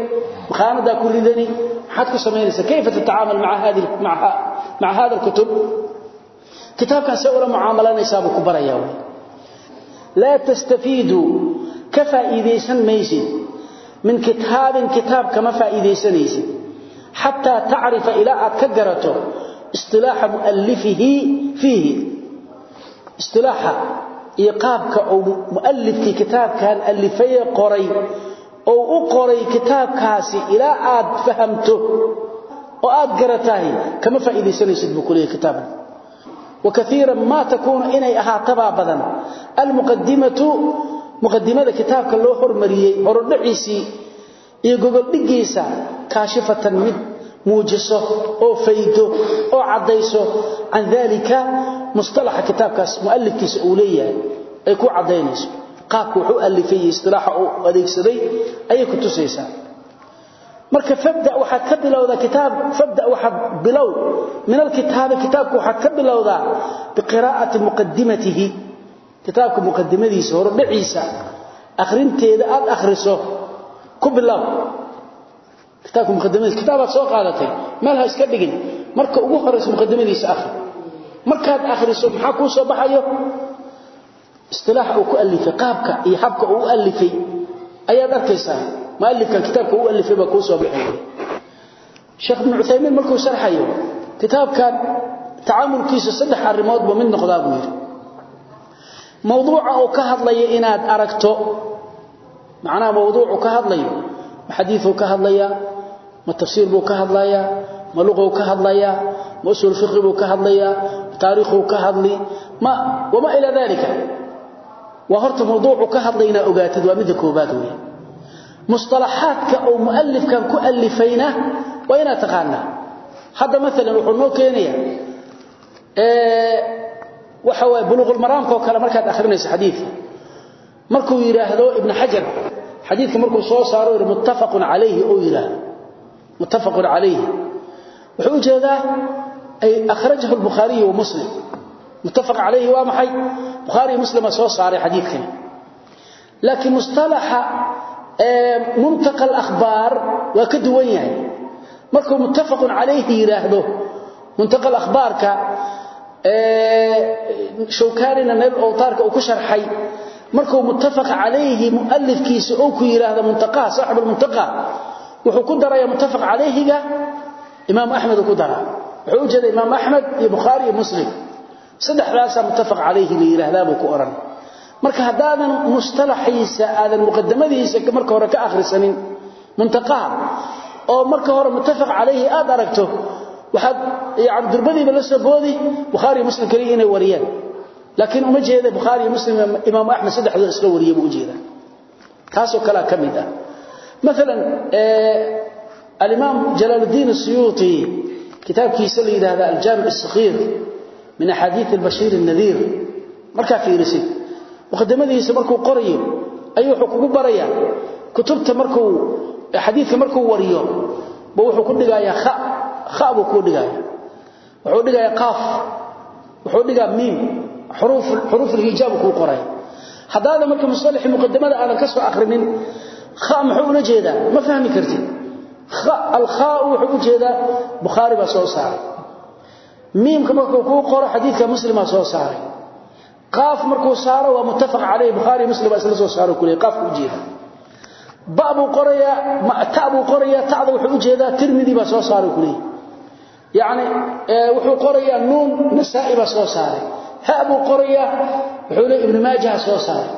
maqaanada ku ridani maxaad ku sameeyaysaa kayfa tataamal ma'a hadi ma'a ma'a hada kutub? Kitaabkan sawira muamalanaysa ku لا tastafiiduu ka faa'iidaysan maysid. Min kitaabin kitaab kama faa'iidaysanaysid. Xataa tacrifa ilaa aad ka garato istilaaxa mu'allifihi fiihi. Istilaaxa iyo qaabka uu mu'allifkii kitaabkan allifay qoray oo u qoray kitaabkaasi ilaa aad fahamto oo aad garatahay kama faa'iidaysanaysid buu ku leeyahay وكثيرا ما تكون إني أهاتبا بذن المقدمة muqadimada kitaabka loo hormariyay horodhiciisi iyo gogol dhigiisa kaashifatan mid muujiso oo faydo oo cadayso an dalika mustalaha kitaabkaas muallifkiisa uu leeyahay ay ku cadaynayso qaabku wuxuu alifay istilaaha uu adeegsaday ay ku tusaysaa marka fabda waxa ka bilowda kitaab fabda waxa bilow. Min alkitaab kitaabku waxa ka bilowda biqiraa'ati muqaddimatihi. Kitaabka muqaddimadiisa hor dhiciisa. Akhrinteeda aad akhriso ku bilow. Kitaabka muqaddimadiisa kitaabaad soo qaadatay meel iska dhigin. Marka ugu horeyso muqaddimadiisa akhri. Markaad akhriso maxaa kuu soo baxayo? Istilaaxa uu ku alifay qaabka iyo habka uu alifay ayaad arkaysaa mualifkan kitaabka uu alifay baa kuu soo baxaya sheekh ibn Uthaymeen markuu sharxayo kitaabkan tacaamulkiisa saddex arrimood buu mid noqdaa buu yiri mawduuca uu ka hadlayo inaad aragto macnaha mawduucu ka hadlayo ma xadiiثu ka hadlaya ma tafsiir buu ka hadlaya ma luqu ka hadlaya ma usul fiqh buu ka hadlaya taariikhu ka hadli ma wama ila dalika wa horta mawduucu ka hadlayna ogaatid waa mid koobaad weey mustalahaadka oo muallifkan ku alifayna waa ina taqaana. Hada mesela wuxuu noo keenaya ee waxa way bulughul maraamka oo kale markaad akhrinayso xadiiska markuu yiraahdo ibn hajar xadiiska markuu soo saaro ir muttafaqun alayhi oo yiraahdo. Muttafaqun alayhi wuxuu jeedaa ay akhrajahu al-bukhari wa muslim. Muttafaq alayhi wa maxay? Bukhari muslim soo saaray xadiiskan laakiin ee muntaqa akhbar waa ka duwan yahay. Marka muttafaq alayhi yiraahdo muntaqa akhbarka ee shawkarina meel awtaarka uu ku sharxay markuu muttafaq alayhi muallifkiisa uu ku yiraahdo muntaqa saaxiibul muntaqa wuxuu ku daray muttafaq alayhiga imaam ahmed ku daray wuxuu jeeday imaam ahmed iyo bukhari iyo muslim. Saddexdaas muttafaq alayhi la yiraahdaa buu ku oran marka hadaadan mustalaxiisa aadan muqadamadiisa marka hore ka akhrisanin muntaqaha oo marka hore muttafaq calayhi aad aragto waxaad yani durbadiiba la soo boodi bukhaari muslim kaliya inay wariyaan. Laakiin uma jeeda bukhaari muslim imaamu axmed saddexdoo isla wariya buu ujeeda taasoo kalea ka mid ah. Maalan alimaam jalaaluddiin asuyuuti kitaabkiisa la yidhaahda aljaamic asakiir min axaadiid albashiir annadiir. Markaa fiirisid muqaddamadiisa markuu qorayo ayuu wuxuu kugu baraya kutubta markuu xadiiska markuu wariyo buu wuxuu ku dhigayaa kha kha buu ku dhigayaa. Wuxuu dhigayaa qaaf wuxuu dhigaa miim xuruf xuruf al-hijab ku qoray hadaada marka musalax muqaddamada aan ka soo akhrinin kha muxuu la jeedaa? Ma fahmi kartid kha al-kha wuxuu jeedaa bukhari ba soo saaray. Miim kama ku qoro xadiiska muslima soo saaray aaf markuu saaro waa muttafaq aleyh buhaari muslim baa isla soo saaro kule qaafku ujeeda bbuu orayaa ta buu qorayaa tada wuxuu u jeedaa tirmidi baa soo saaro kule yani wuxuu qorayaa nuun nasaa-i baa soo saaray. Ha buu qorayaa wuxuu le ibnu maajaha soo saaray.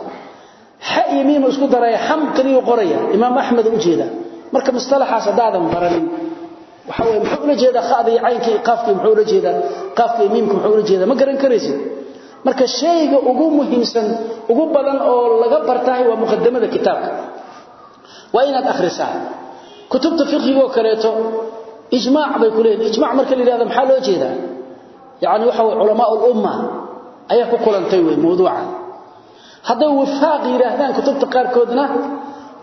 Ha iyo miima isku daraya ham kaliyuu qoraya imaam axmed ujeeda marka mustalaxaas haddaadan baranin waxaa wy muxuu ula jeedaa hada iyo caynka iyo qaafka muxuu ula jeedaa qaafka iyo miimka muxuu ula jeedaa. Ma garan karaysid? Marka shayga ugu muhiimsan ugu badan oo laga bartaay waa muqaddamada kitaabka. Waa inaad akhrisaa. Kutubta fiqhiga kaleeto. Ijmaac bay kuleeyeen ijmaac marka la yiraahdo maxaa loo jeedaa? Yaani waxa way culama umma ayaa ku kulantay way mawduuca. Haday wafaaq yiraahdaan kutubta qaar koodna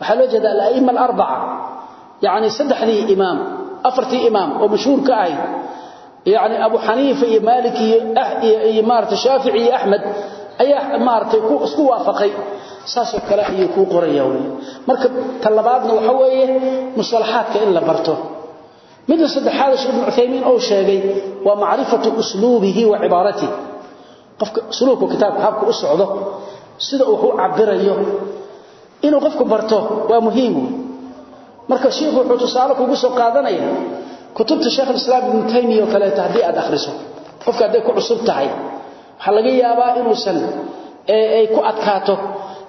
waxa loo jeedaa al-a'imma al-arba'a. Yaani saddexdii imaam afartii imaam oo mashhuur ka yani abu xaniifa iyo maalik iyo ah maarata shaafici iyo axmed ayaa maaratay isku waafaqay saasoo kale ayuu kuu qoraya wy marka ta labaadna waxa weeye musalaxaadka in la barto. Midda saddexaad sheekh ibnu cuthaymiin ou sheegay waa macrifatu usluubihi wa cibaaratihi qofka usluubka kitaabka habka u socdo sida uu u kutubta sheekh islaam ibn taymiyyah kale tahdii aad akhriso qofka haday ku cusub tahay waxa laga yaabaa inuu san ay ku adkaato.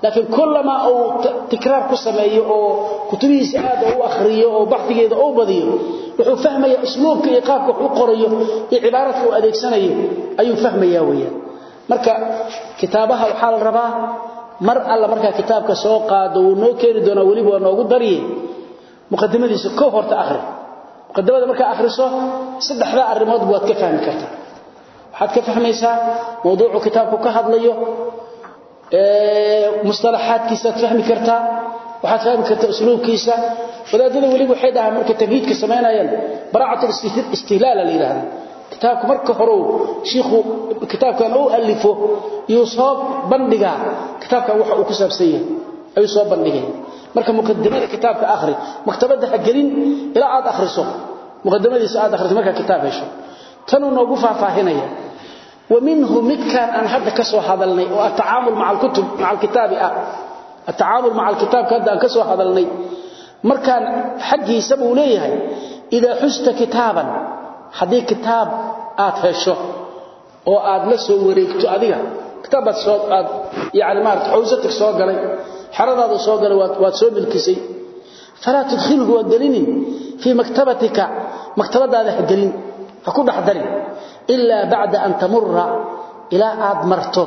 Laakiin kullama uu tikraar ku sameeyo oo kutubihiisa aad u akhriyo oo baxdigeeda uu badiyo wuxuu fahmaya usluubka iyo qaabka uu qorayo iyo cibaaraadka uu adeegsanayo ayuu fahmaya weeyaan. Marka kitaabaha waxa la rabaa mar alla marka kitaabka soo qaado uu noo keeni doona waliba noogu dariye muqaddimadiisa ko horta akhri muqaddimada marka akhriso saddexda arimood waad ka fahmi kartaa waxaad ka fahmaysaa mawduucu kitaabku ka hadlayo ee mustalahaadkiisa fahmi kartaa waxaad fahmi kartaa usluubkiisa. Wadaadada waliba waxay dhahaan marka tamhiidka sameynayaan bara'atu istihlal la yiraahdo kitaabku marka hore sheekhu kitaabkan uu alifo iyo soo bandhiga kitaabka waxa uu ku saabsan yahay ay soo bandhigay marka muqaddimada kitaabka akhri maktabada gelin ila aad akhriso muqaddimadiisa aad akhriso marka kitaab hesho tan uu noogu faahfaahinaya ومنه مدكان أن هذا كسو هذا لني والتعامل مع الكتب مع الكتاب أه التعامل مع الكتاب كذا أن كسو هذا لني مركان حقي سبو ليه إذا حست كتابا حدي كتاب آتهشه oo aad la soo wareegto adiga kitaabad soo aad yaani maarт xawsatik soo galay xaradaada soo galay waad soo milkisay. Fala tudkhilhu wadalinin fi maktabatika maktabadaada ha ku dhaxdarin illa ba'da an tamurra ila aad marto.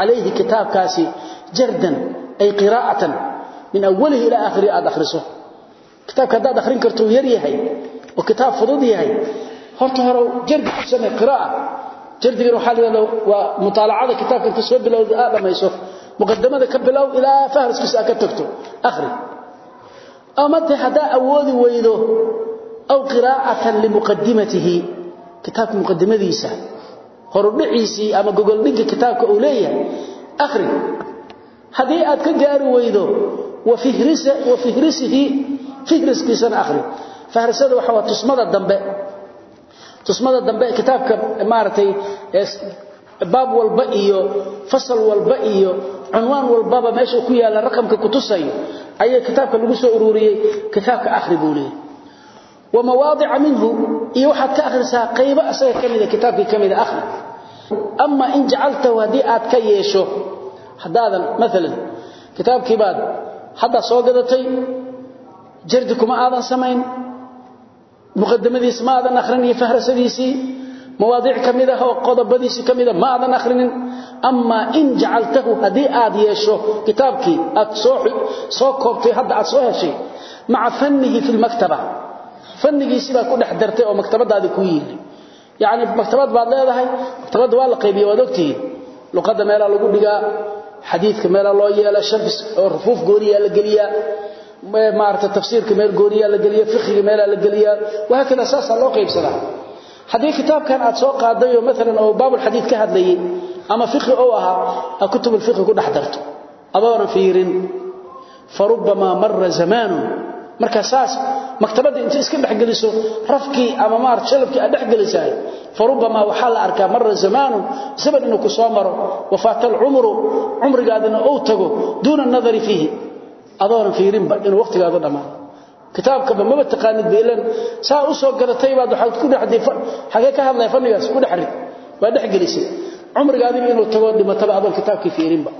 Alayhi kitabkaasi jardan ay qira'atan min awwalihi ila akhiri aad akhriso. Kitabka hadaad akhrin karto yar yahay oo kitaab fudud yahay. Horta hore jardi ku samee qira'a jardigan waxa la waa mutaalacada kitaabka inta soo bilowdo aad dhamayso muqaddamada ka bilow ilaa fahriskiisa ka tagto akhri. Ama hada awoodi weydo aw qiraa'atan limuqaddimatihi kitaabka muqaddimadiisa horudhiciisi ama gogol dhiga kitaabka uu leeyahay akhri. Hadii aad ka gaari weydo wa fihrisihi fihriskiisana akhri. Fahrisada waxa waa tusmada dambe. Tusmada dambe kitaabka maartay baab walba iyo fasal walba iyo cinwaan walbaba meesha ku yaala raqamka ku tusayo ayay kitaabka lagu soo ururiyay kitaabka akhri buulay ومواضع منه iyo waxaad ka akhrisaa qaybo asaga kamida kitaabkii kamida akhri amma in jacalta wadi aad ka yeesho hadaadan midalan kitaabkii baad hadda soo gadatay jardi kuma aadan samayn muqaddamadiis ma fahrasadiisi mawaadiic kamida oo qodobadiisi kamida ma aadan akhrinin. Amma in jacaltahu haddii aad yeesho kitaabkii aad soo soo koobtay hadda aad soo heshay ma'a fannihi fil maktaba. Fannigiisi baa ku dhex dartay oo maktabadaadi ku yiili yaani maktabad baad leedahay maktabada waa la qaybiyo wad ogtii luqada meela lagu dhigaa xadiidka meela loo yeela sharfis oo rufuuf gooniya la geliya maarta tafsiirka meel gooniya la geliya fiqiga meel la geliya waxa kale asaas loo qaybsadaa haddii kitaabkan aad soo qaadayo mesela oo baabul xadiid ka hadlayay ama fiqi oo aha kutub fiqi ku dhex darto. Fiirin. Farubama marra zamanun marka saas maktabada inta iska dhaxgeliso rafki ama maar shalafki aad dhaxgelisay farubama waxa la arkaa marra zamanu sabab inuu ku soo maro wafatal umru umrigaadina oo tago duuna nadari fihi adoona fiirin ba inuu waqtigaada dhamaan kitaabkaba maba taqaanid beelan saa u soo garatay baad waxaad ku dhaxday xagee ka hadlay fannigaas ku dhaxrid waa dhex gelisay cumrigaadin inuu tago dhimataba adoon kitaabkii fiirinba.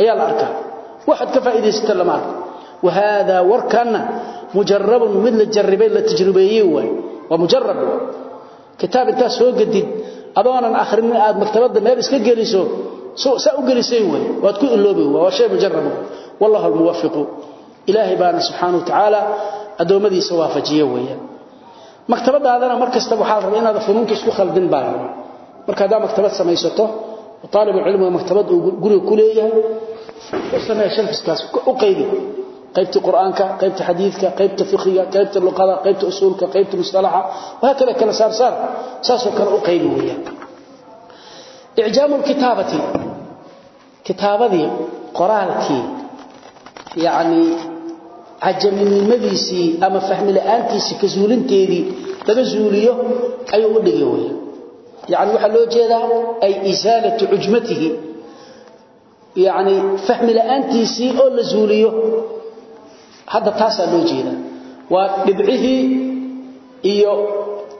Ayaa la arkaa. Waxaad ka faa'iidaysata lama arko wahaadaa warkanna mujarabun mid jarribay la tajribeeyey waay. Waa kitaab intaad soo gedid adoonan akhrin aad maktabadda meel iska geliso saa u gelisay waay. Waad ku iloobi waa shay mujarab wallahu almuwafiqu ilaahay baana subxaanahu wa tacaala adoomadiisa waafajiye weeyaan maktabadaadana mar kasta waxaa raba inaad funuunta isku khaldin baa raba marka haddaa maktabad samaysato aalibulcilmiga maktabad uu guriga ku leeyahay u samee shalfiskaas u qaydi qaybta qur'aanka qaybta xadiidka qaybta fiqiga qaybta luqada qaybta usuulka qaybta mustalaxa. Wahaakada kala saarsaar saasoo kale u qaybi weeyaan icjaamu lkitaabati kitaabadii qoraalkii yacnii ajaminimadiisi ama fahmi la'aantiisi ka zuulinteedii laga zuuliyo ayuu u dhigay weeyaan yaani waxa loo jeedaa ay isaalatu ujmatihi yaani fahmi la'aantiisi oo la zuuliyo. Hadda taasa loo jeeda waa dhibcihi iyo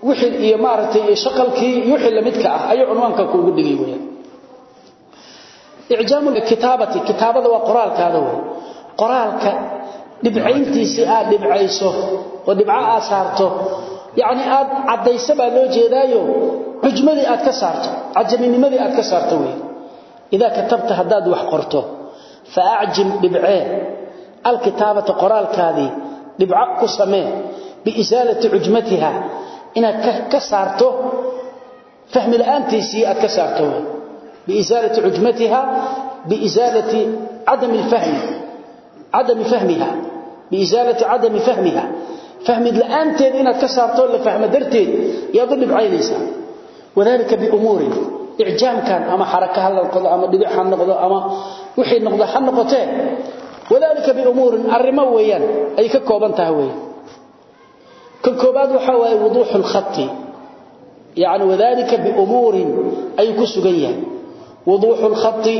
wixii iyo maaragtay shaqalkii wixii lamidka ah ayuu cunwaanka ku ugu dhigay weeyaan i'jaamu kitabati kitabada waa qoraalkaada weey qoraalka dhibcayntiisii aad dhibcayso oo dhibco aad saarto yacni aad caddayso baa loo jeedaayo xujmadii aad ka saarto cajaminimadii aad ka saarto wey idaa katabta haddaad wax qorto fa acjim dhibcee alkitaabata qoraalkaadii dhibco ku samee biisaalati cujmatiha inaad ka saarto fahmi la'aantiisii aad ka saarto wey biisaalati cujmatiha biisaalati cadami fahmiha biisaalati cadami fahmiha fahmid la'aanteed inaad ka saarto la fahmo darteed yaad u dhibcaynaysaa wadaalika biumuurin icjaamkan ama xaraka ha la noqdo ama dhibic ha noqdo ama wixii noqdo ha noqotee wadaalika biumuurin arrimo weeyaan ay ka kooban tahay weeyaan kan koobaad waxaa waaye wuduuxu lkhati yacni wadaalika biumuurin ayuu ku sugan yahay wuduuxu lkhati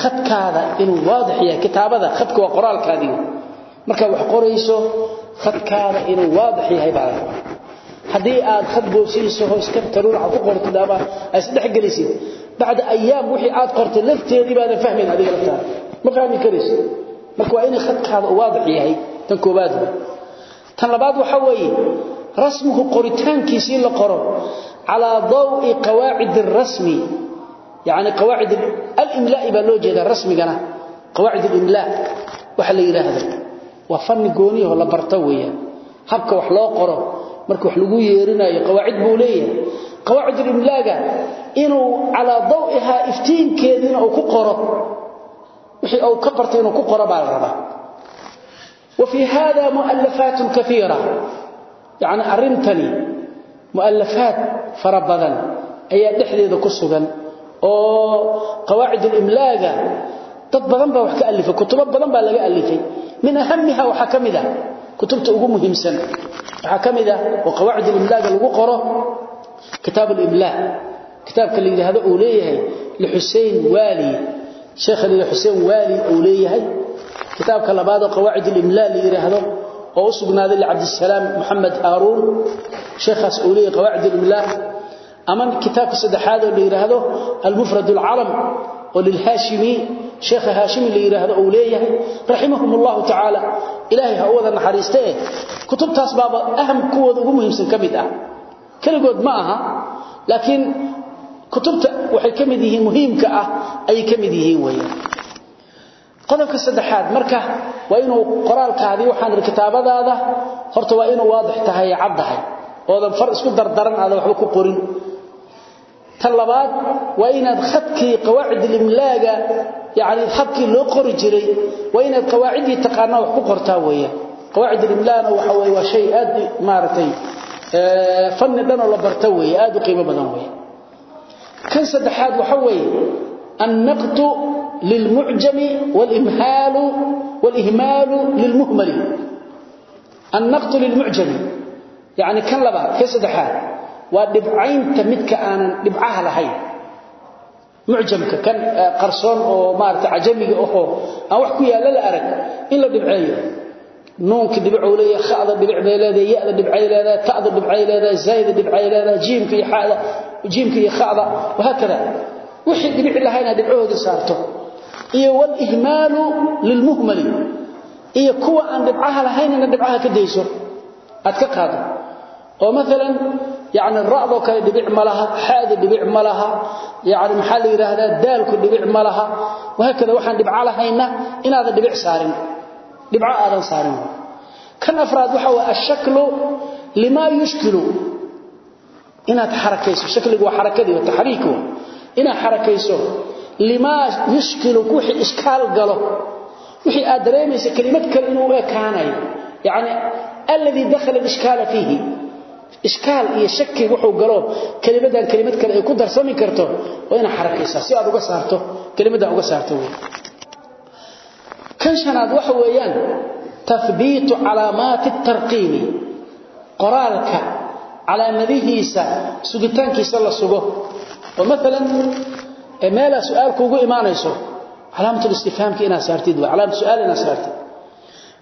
khadkaada inuu waadix yahay kitaabada khadka waa qoraalkaadii markaad wax qorayso khadkaada inuu waadix yahay baa haddii aad khad boosiiso oo iska taruuraca ku qortid ama ay isdhex gelisid bacda ayaam wixii aad qortay lafteedii baadan fahmayn adiga laftaada ma fahmi karayso. Marka waa inay khadkaada waadix yahay tan koobaad tan labaad waxa weeye rasmuhu qoritaankiisii la qoro calaa dawi qawaacid arasmi yani qawaacid alimlaai baa loo jeedaa rasmigana. Qawaacid alimla waxa la yidhaahdo waa fanni gooniyaho la barto weeyaan. Habka wax loo qoro marka wax lagu yeerinayo qawaacid buu leeyahay. Qawaacid alimlaaga inuu calaa dawihaa iftiinkeediina uu ku qoro. Wixii uu ka bartay inuu ku qoro baa la rabaa. Wa fii hada mu'alafaat kaiira yani arrintani mu'alafaat fara badan ayaa dhexdeeda ku sugan oo qawaacid al-imlaaga dad badan baa wax ka alifay kutubo badan baa laga alifay. Min ahamha waxa kamida kutubta ugu muhiimsan waxa kamida oo qawaacid al-imlaaga lagu qoro kitab al-imlaa kitabka la yiraahdo uu leeyahay li Hussein Wali Sheikh Ali Hussein Wali uu leeyahay kitabka labaad qawaacid al-imlaa la yiraahdo oo usugnaaday li Abdulsalaam Muhammad Harun sheekhaas uu leeyahay qawaacid ama kitaabka saddexaad oo la yidhaahdo almufrad alcalam oo lilhaashimi sheekha haashimi la yidhaahdo uu leeyahay raximahum allahu tacaala ilaahay ha u wada naxariiste eh kutubtaas baaba aham kuwooda ugu muhiimsan ka mid ah. Keligood ma aha laakiin kutubta waxay ka mid yihiin muhiimka ah ayay ka mid yihiin weeyaan qodobka saddexaad marka waa inuu qoraalkaadii waxaan kitaabadaada horta waa inuu waadix tahay talabaad waa inaad khadkii qawaacid limlaaga yani habkii loo qori jiray waa inaad qawaaciddii taqaanaa wax ku qortaa weeyaan. Qawaacid limlaana waxa weye waa shay aad maaragtay fanni dhanoo la barta weeye aad u qiimo badan weeye kan saddexaad waxa weeye annaqdu lilmucjami walihmaalu lilmuhmali. Annaqdu lilmucjami yani kan labaad kan saddexaad waa dhibcaynta midka aanan dhibcaha lahayn. Mucjamka kan qarsoon oo maarata cajamiga ah oho aan wax ku yaalla la arag in la dhibceeyo. Nuunka dhibicuu leeyahay khada dhibic bay leedahay yada dhibcay leedahay ta'da dhibcay leedahay zaayda dhibcay leedahay jiimka iyo xada jiimka iyo khada. Wahaakada wixii dhibic lahayna dhibcooda saarto. Iyo wal ihmaalu lil muhmali yani radoo kale dhibic ma laha xaadu dhibic ma laha yani maxaa la yidhaahdaa daalku dhibic ma laha. Wahaakada waxaan dhibco lahayna inaadan dhibic saarin dhibco aadan saarin. Kan afraad waxa way ashaklu limaa yushkilu. Inaad xarakayso shakligu waa xarakadii wa taxriiku inaad xarakayso limaa yushkilu wixii ishkaal galo. Wixii aad dareemaysa kelimad kale inuu ekaanayo yani alladii dakhala ishkaala fiihi iskaal iyo shaki wuxuu galo. Kelimadan kelimad kale ay ku darsami karto. Waa ina xarakaysa si aad uga saarto. Kelimadan uga saarto kan shanaad waxa weeyaan tathbiitu calaamaat at-tarqim qoraalka calaamadihiisa sugitaankiisa la sugo. Oo mesela meela su'aal kuugu iimaanayso calaamatul istifhaamki ina saartid waa calaamad su'aal ina saartid.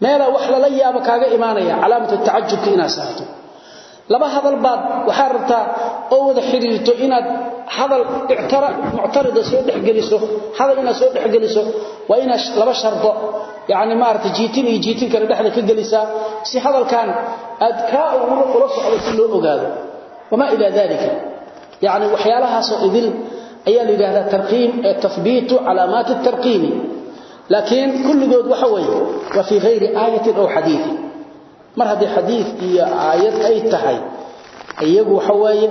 Meela wax la yaabo kaaga iimaanaya calaamatul ta'ajjubki ina saarto laba hadal baad waxa rabtaa oo wada xiriirto inaad hadal muctarida soo dhaxgeliso hadal ina soo dhaxgeliso waa ina laba shardo. Yaani maarta jiitin iyo jiitin kala dhaxda ka gelisa si hadalkan aad ka ugu qolo socdo si loo ogaado. Wama ila dalika yaani waxyaalaha soo idil ayaa la yiraahdaa tarqiim ee tathbiitu calaamaat at-tarqiim laakiin kulligood waxa weeye wa fi ghayri ayatin aw hadithin mar haddii xadiid iyo aayad ay tahay iyagu waxa weeye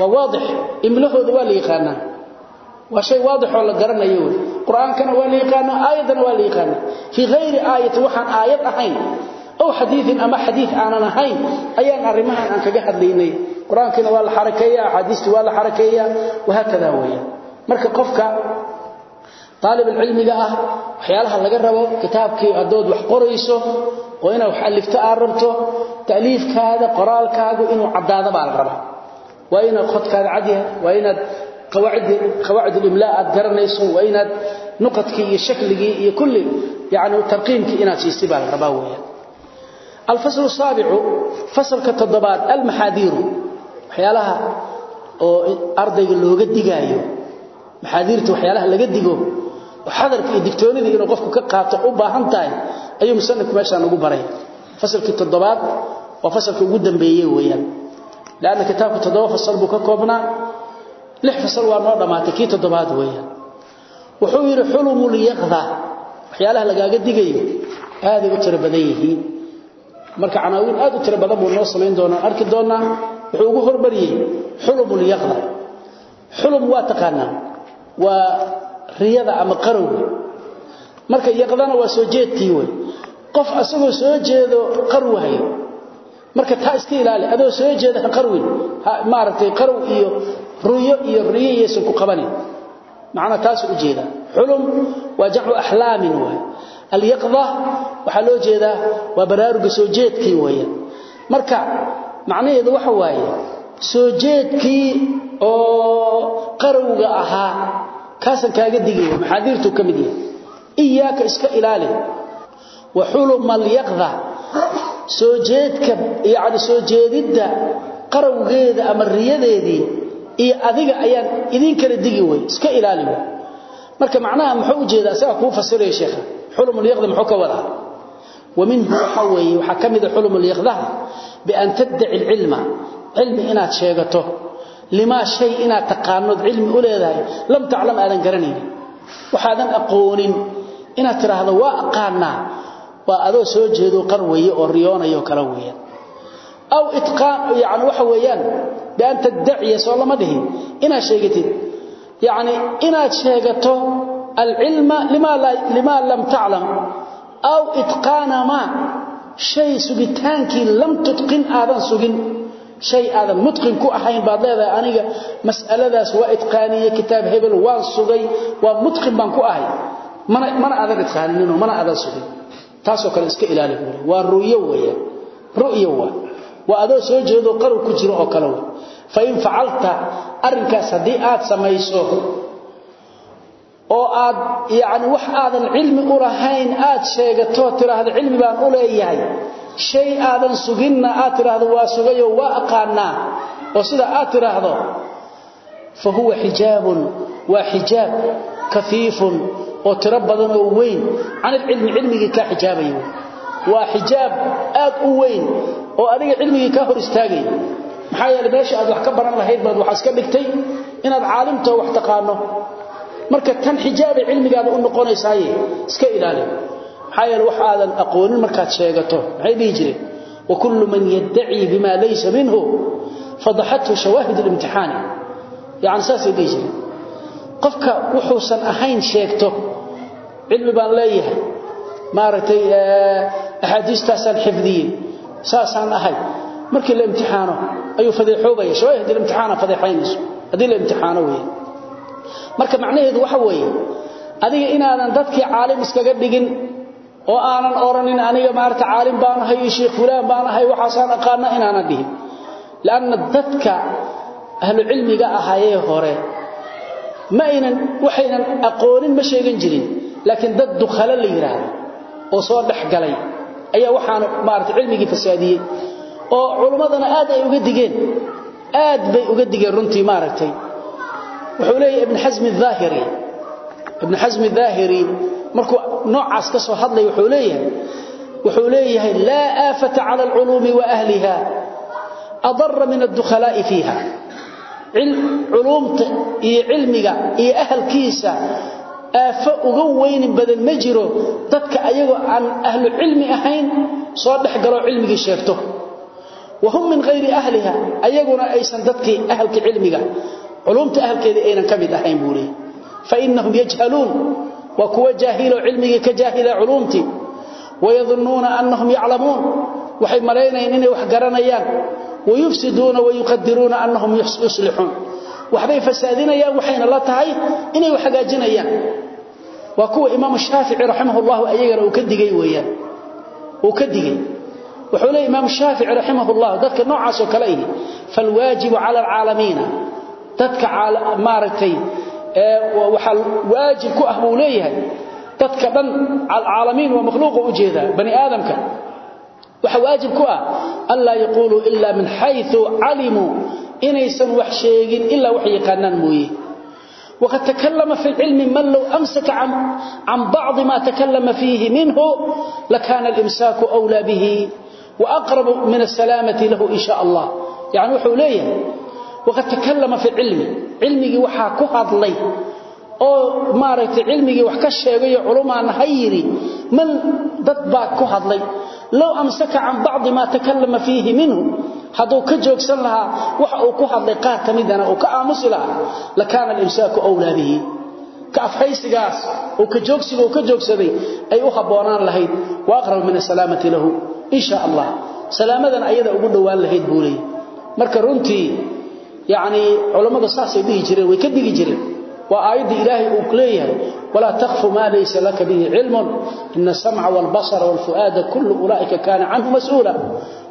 waa waadix. Imlahooda waa la yaqaanaa. Waa shay waadix oo la garanayo wey qur'aankana waa la yaqaanaa aayaddana waa la yaqaanaa. Fii hayri aayatin waxaan aayad ahayn ow xadiiin ama xadiid aanan ahayn ayaan arrimahan aan kaga hadlaynay. Qur'aankiina waa la xarakeeya axaadiistii waa la xarakeeya wahaakada weeyaan. Marka qofka aalibulcilmiga ah waxyaalaha laga rabo kitaabkii haddood wax qorayso oo inaad wax alifto aad rabto taaliifkaada qoraalkaagu inuu caddaado baa la rabaa. Waa inaad khadkaada cadyahay waa inaad qawaacid imlaa aad garanayso waa inaad nuqadkii iyo shakligii iyo kulli yani tarqiimkii inaad siisi baa la rabaa weyaan alfaslu saabicu fasalka toddobaad almaxaadiiru waxyaalaha oo ardayga looga digaayo maxaadiirta waxyaalaha laga digo oo xadarka iyo digtoonida inuu qofku ka qaato u baahan tahay ayuu musannif meeshan ugu baray. Fasalkii toddobaad waa fasalka ugu dambeeyay weeyaan. Laana kitaabka toddoba fasal buu ka koobnaa. Lix fasal waa noo dhamaatay kii toddobaad weeyaan. Wuxuu yiri xulumul yaqda. Waxyaalaha lagaaga digayo aad ay u tiro badan yihiin. Marka canaawin aad u tiro badan buu noo samayn doonaa. Arki doonaa wuxuu ugu hormariyay xulumul yaqda. Xulum waa taqaanaa waa riyada ama qarowga marka yaqdana waa soo jeedkii way qof asagoo soo jeedo qarwahayo marka taa iska ilaali adoo soo jeeda qarwin maaragtay qarw iyo ruyo iyo riyo ku qabanin. Macna taas u jeeda. Xulum waa jamcu ahlaamin way al-yaqda waxa loo jeedaa waa baraaruga soo jeedkii weeyaan marka macnaheedu waxa waaye soo jeedkii oo qarowga ahaa kaasan kaaga digay maxaadiirtu ka mid yahay iyaaka iska ilaali wa hulum al-yaqda soo jeedka yaani soo jeedida qarowgeeda ama riyadeedii iyo adiga ayaan idin kala digi way iska ilaali marka macnaha muxuu jeedaa saga ku fasiray sheekha hulum al-yaqda muxuu ka wadaa ومنه وحوي وحكمد حلم اليقظه بأن تدعي العلم علم إنا تشيغته لما شيء إنا تقانود علم أوليذاي لم تعلم آذان قرنين inaad tiraahdo waa aqaanaa? Waa adoo soo jeedo qar weeye oo riyoonayo kala weeyaan aw itqaan yani waxa weeyaan baan taddaciya soo lama dhihin. Inaad sheegatid yani inaad sheegato alcilma limaa lam taclam. Aw itqaana maa shay sugitaankii lam tudqin aadan sugin. Shay aadan mudqin ku ahayn baad leedahay aniga mas'aladaas waa itqaaniye kitaab hebel waan sugay waa mudqin baan ku ahay mana adan idqaaninin mana adan sugin taasoo kale iska ilaali buuli waa ru'yo weya ru'yo waa. Waa adoo soo jeedo qarow ku jiro oo kale fa in facalta arrinkaas haddii aad samayso oo aad yacni wax aadan cilmi u lahayn aad sheegatoo tidhaahdo cilmi baan u leeyahay. Shay aadan suginna aad tidhaahdo waa sugayoo waa aqaanaa oo sida aad tidhaahdo fa huwa xijaabun waa xijaab kafiifun oo tira badan oo weyn. Aan ilmi cilmiga ka xijaabayo waa hijab aad u weyn oo adiga cilmiga ka hor istaagay. Maxaa yeelay meesha aad wax ka baran lahayd baad wax iska dhigtay inaad caalimto wax taqaano. Marka tan xijaab cilmigaada u noqonaysay iska ilaali. Hayal waxaadan aqoonin markaad sheegato. Maxay dhigi jireen? Wa kullu man yad'i bima laysa minhu fadahathu shawahid al-imtihan yaani saasi dhigi jireen qofka wuxuusan ahayn sheegto. Cilmi baan leeyahay. Maaratay ahadiistaasan xifdiyin saasan ahay. Markii la imtixaano ayuu fadeexoobay shawahid al-imtihan fadeexaynayso. Hadii la imtixaano weeyaan marka macnaheedu waxa weeye adiga inaadan dadkii caalim iskaga dhigin oo aanan oranin aniga maarta caalim baan ahay sheekh fulaan baan ahay waxaasaan aqaana inaanan dhihin. Laana dadka ahlu ahaayee hore ma aynan waxaynan aqoonin ma sheegan jirin laakiin dad dukhalo la yiraahdo oo soo dhex galay ayaa waxaan maartay cilmigii fasaadiyay oo aad ay uga digeen aad bay uga digeen runtii maaragtay. Wuxuu leeyahay ibn xasm al-dhahiri ibn xasm al-dhahiri markuu noocaas ka soo hadlay wuxuu leeyahay wuxuu leeyahay la aafata ala al-ulum wa ahliha adarra min ad-dukhala'i fiha culuumta iyo cilmiga iyo ahalkiisa aafo uga weyni badan ma jiro dadka ayagoo aan ahlu cilmi ahayn soo dhexgaloo cilmigii sheegto. Wahum min hayri ahliha ayaguna aysan dadkii ahalka cilmiga culuumta ahalkeedii aynan ka mid ahayn buu leey fainahum yajhaluun wa kuwa jaahiloo cilmigii ka jaahila culuumtii. Wayadunnuuna annahum yaclamuun waxay malaynayaan inay wax garanayaan wayufsiduuna wayuqadiruuna annahum yuslixuun waxbay fasaadinayaan waxayna la tahay inay hagaajinayaan waa kuwa imaamu shaafici raximahullahu ayagana uu ka digay weyaan uu ka digay wuxuu leey imaamu shaafici raximahullah dadka noocaasoo kale ihi falwaajibu cala alcaalamiina dadka maaragtay waxaa waajib ku ah buu leeyahay dadka dhan alcaalamiin waa makhluuqa u jeedaa bani aadamka waxaa waajib ku ah anlaa yaquuluu ilaa min xayu calimuu inaysan wax sheegin ilaa wax yaqaanaan mooye. Waqad takalama fi lcilmi man low amsaka can bacdi ma takalama fiihi minhu lakaana alimsaaku wlaa bihi waaqrabu min asalaamati lahu in allah. Yani wuxuu leeyahay waqad takalama fi cilmi cilmigii waxaa ku hadlay oo maaragtay cilmigii wax ka sheegayo culumaanaha yidhi man dad ku hadlay law amsaka an ba'd ma takallama fihi minhu. Haduu ka joogsan lahaa waxa uu ku hadlay qaar kamidana oo ka aamusi lahaa la kaana al-imsaaku awla bihi. Ka afhaysigaas oo ka joogsiga oo ka joogsaday ay u haboonaan lahayd. Wa aqrab min salaamati lahu insha Allah. Salaamadan ayada ugu ka jireen waa aayadda ilaahay uu leeyahay walaa takfu maa laysa laka bihi cilmun ina asamca wاlbasara wاlfu'aada kulu ulaaika kaana canhu mas'uula.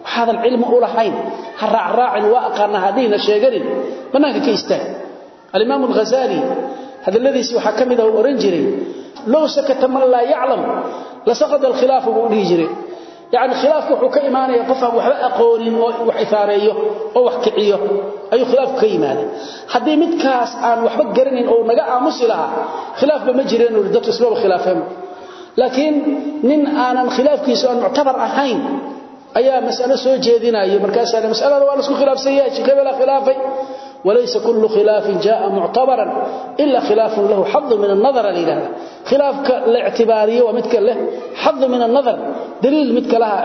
Waxaadan cilmi u lahayn ha raacraacin waa aqaana hadhihina sheeganin bannaanka ka istaag. Alimaam alhazaali hadalladiisii waxaa ka mid ah uu odhan jiray low sakata man laa yaclam lasaqada alkhilaafu buu dhihi jiray yani khilaafku wuxuu ka imaanaya qof aan waxba aqoonin oo wax ifaareeyo oo wax kiciyo. Ayuu khilaafku ka yimaada haddii midkaas aan waxba garanin oo naga aamusi lahaa khilaafba ma jireen uri dadku ismaba khilaafeen. Laakiin nin aanan khilaafkiisu aan muctabar ahayn ayaa masalo soo jeedinaya markaasaa masalada waa walaysa kullu khilaafin jaa muctabaran ila khilaafun lahu xadu min anadara layidhahda khilaafka la ictibaariyo waa midka leh xadu min anadar daliil mid kalaha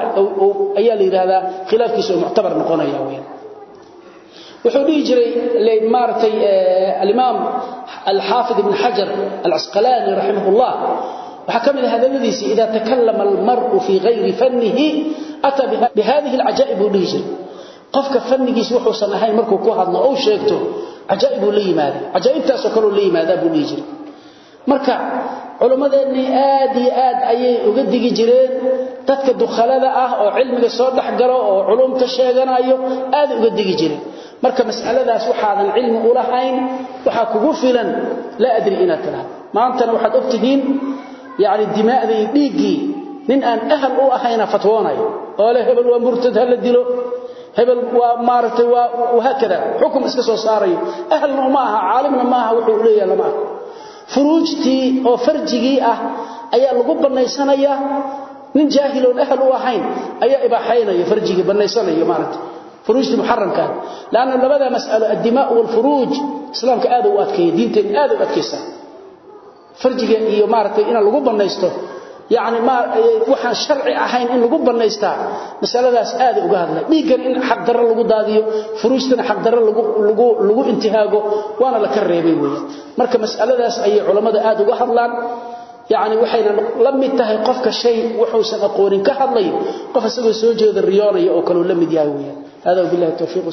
ayaa la yidhahdaa khilaafkiisa oo muctabar noqonaya weyaan wuxuu dhihi jiray maaratay eh, alimaam alxaafid ibn xajar alcasqalaani raximah ullah waxaa ka mid a hadaladiisii idaa takalama almaru fii hayri fannihi ataa bihadihi alcajaa'ib buu dhihi jiray qofka fannigiisa wuxuu san ahayn markuu ku hadlo oo sheegto ajaa'ib uu leeyimaado ajaa'ibtaas oo kale uu leeyimaado buu leeyahay marka culimadeennii aad iyo aad ayay uga digi jireen dadka dukhalada ah oo cilmiga soo dhaxgalo oo culumta sheeganayo aad uga digi jireen. Marka mas'aladaas waxaadan cilmi u lahayn waxa kugu filan la adri ina tala maantana waxaad ogtihiin yaani dimaa'da iyo dhiigii nin aan ahal u ahayna fatwoonayo. Oo leh hebel waa murtad hal dilo hebel waa maartay waa wahakada xukum iska soo saarayo ahlna ma aha caalimna ma aha wuxuu leeyahay lama furuujti oo farjigi ah ayaa lagu banaysanaya nin jaahil oo ahl u ahayn ayaa ibaaxaynaya farjigi banaysanaya maartay furuujti muharramka laana labada mas'alo ad-dimaa wal furuuj islaamka aad u adkeeyay diinteen aad u adkeysa farjiga iyo maartay in lagu banaysto yani ma waxaan sharci ahayn in lagu banaystaa masaladaas aad uga hadlay. Dhiiggan in xaq darro lagu daadiyo furuujtana xaq darro lagu intihaago waana la ka reebay weyaan marka masaladaas ayay culammada aad uga hadlaan. Yani waxayna la mid tahay qofka shay wuxuusan aqoonin ka hadlayo qof isagoo soo jeeda riyoonaya oo kaleu la mid yahay weyaan hada bilahi towfiiq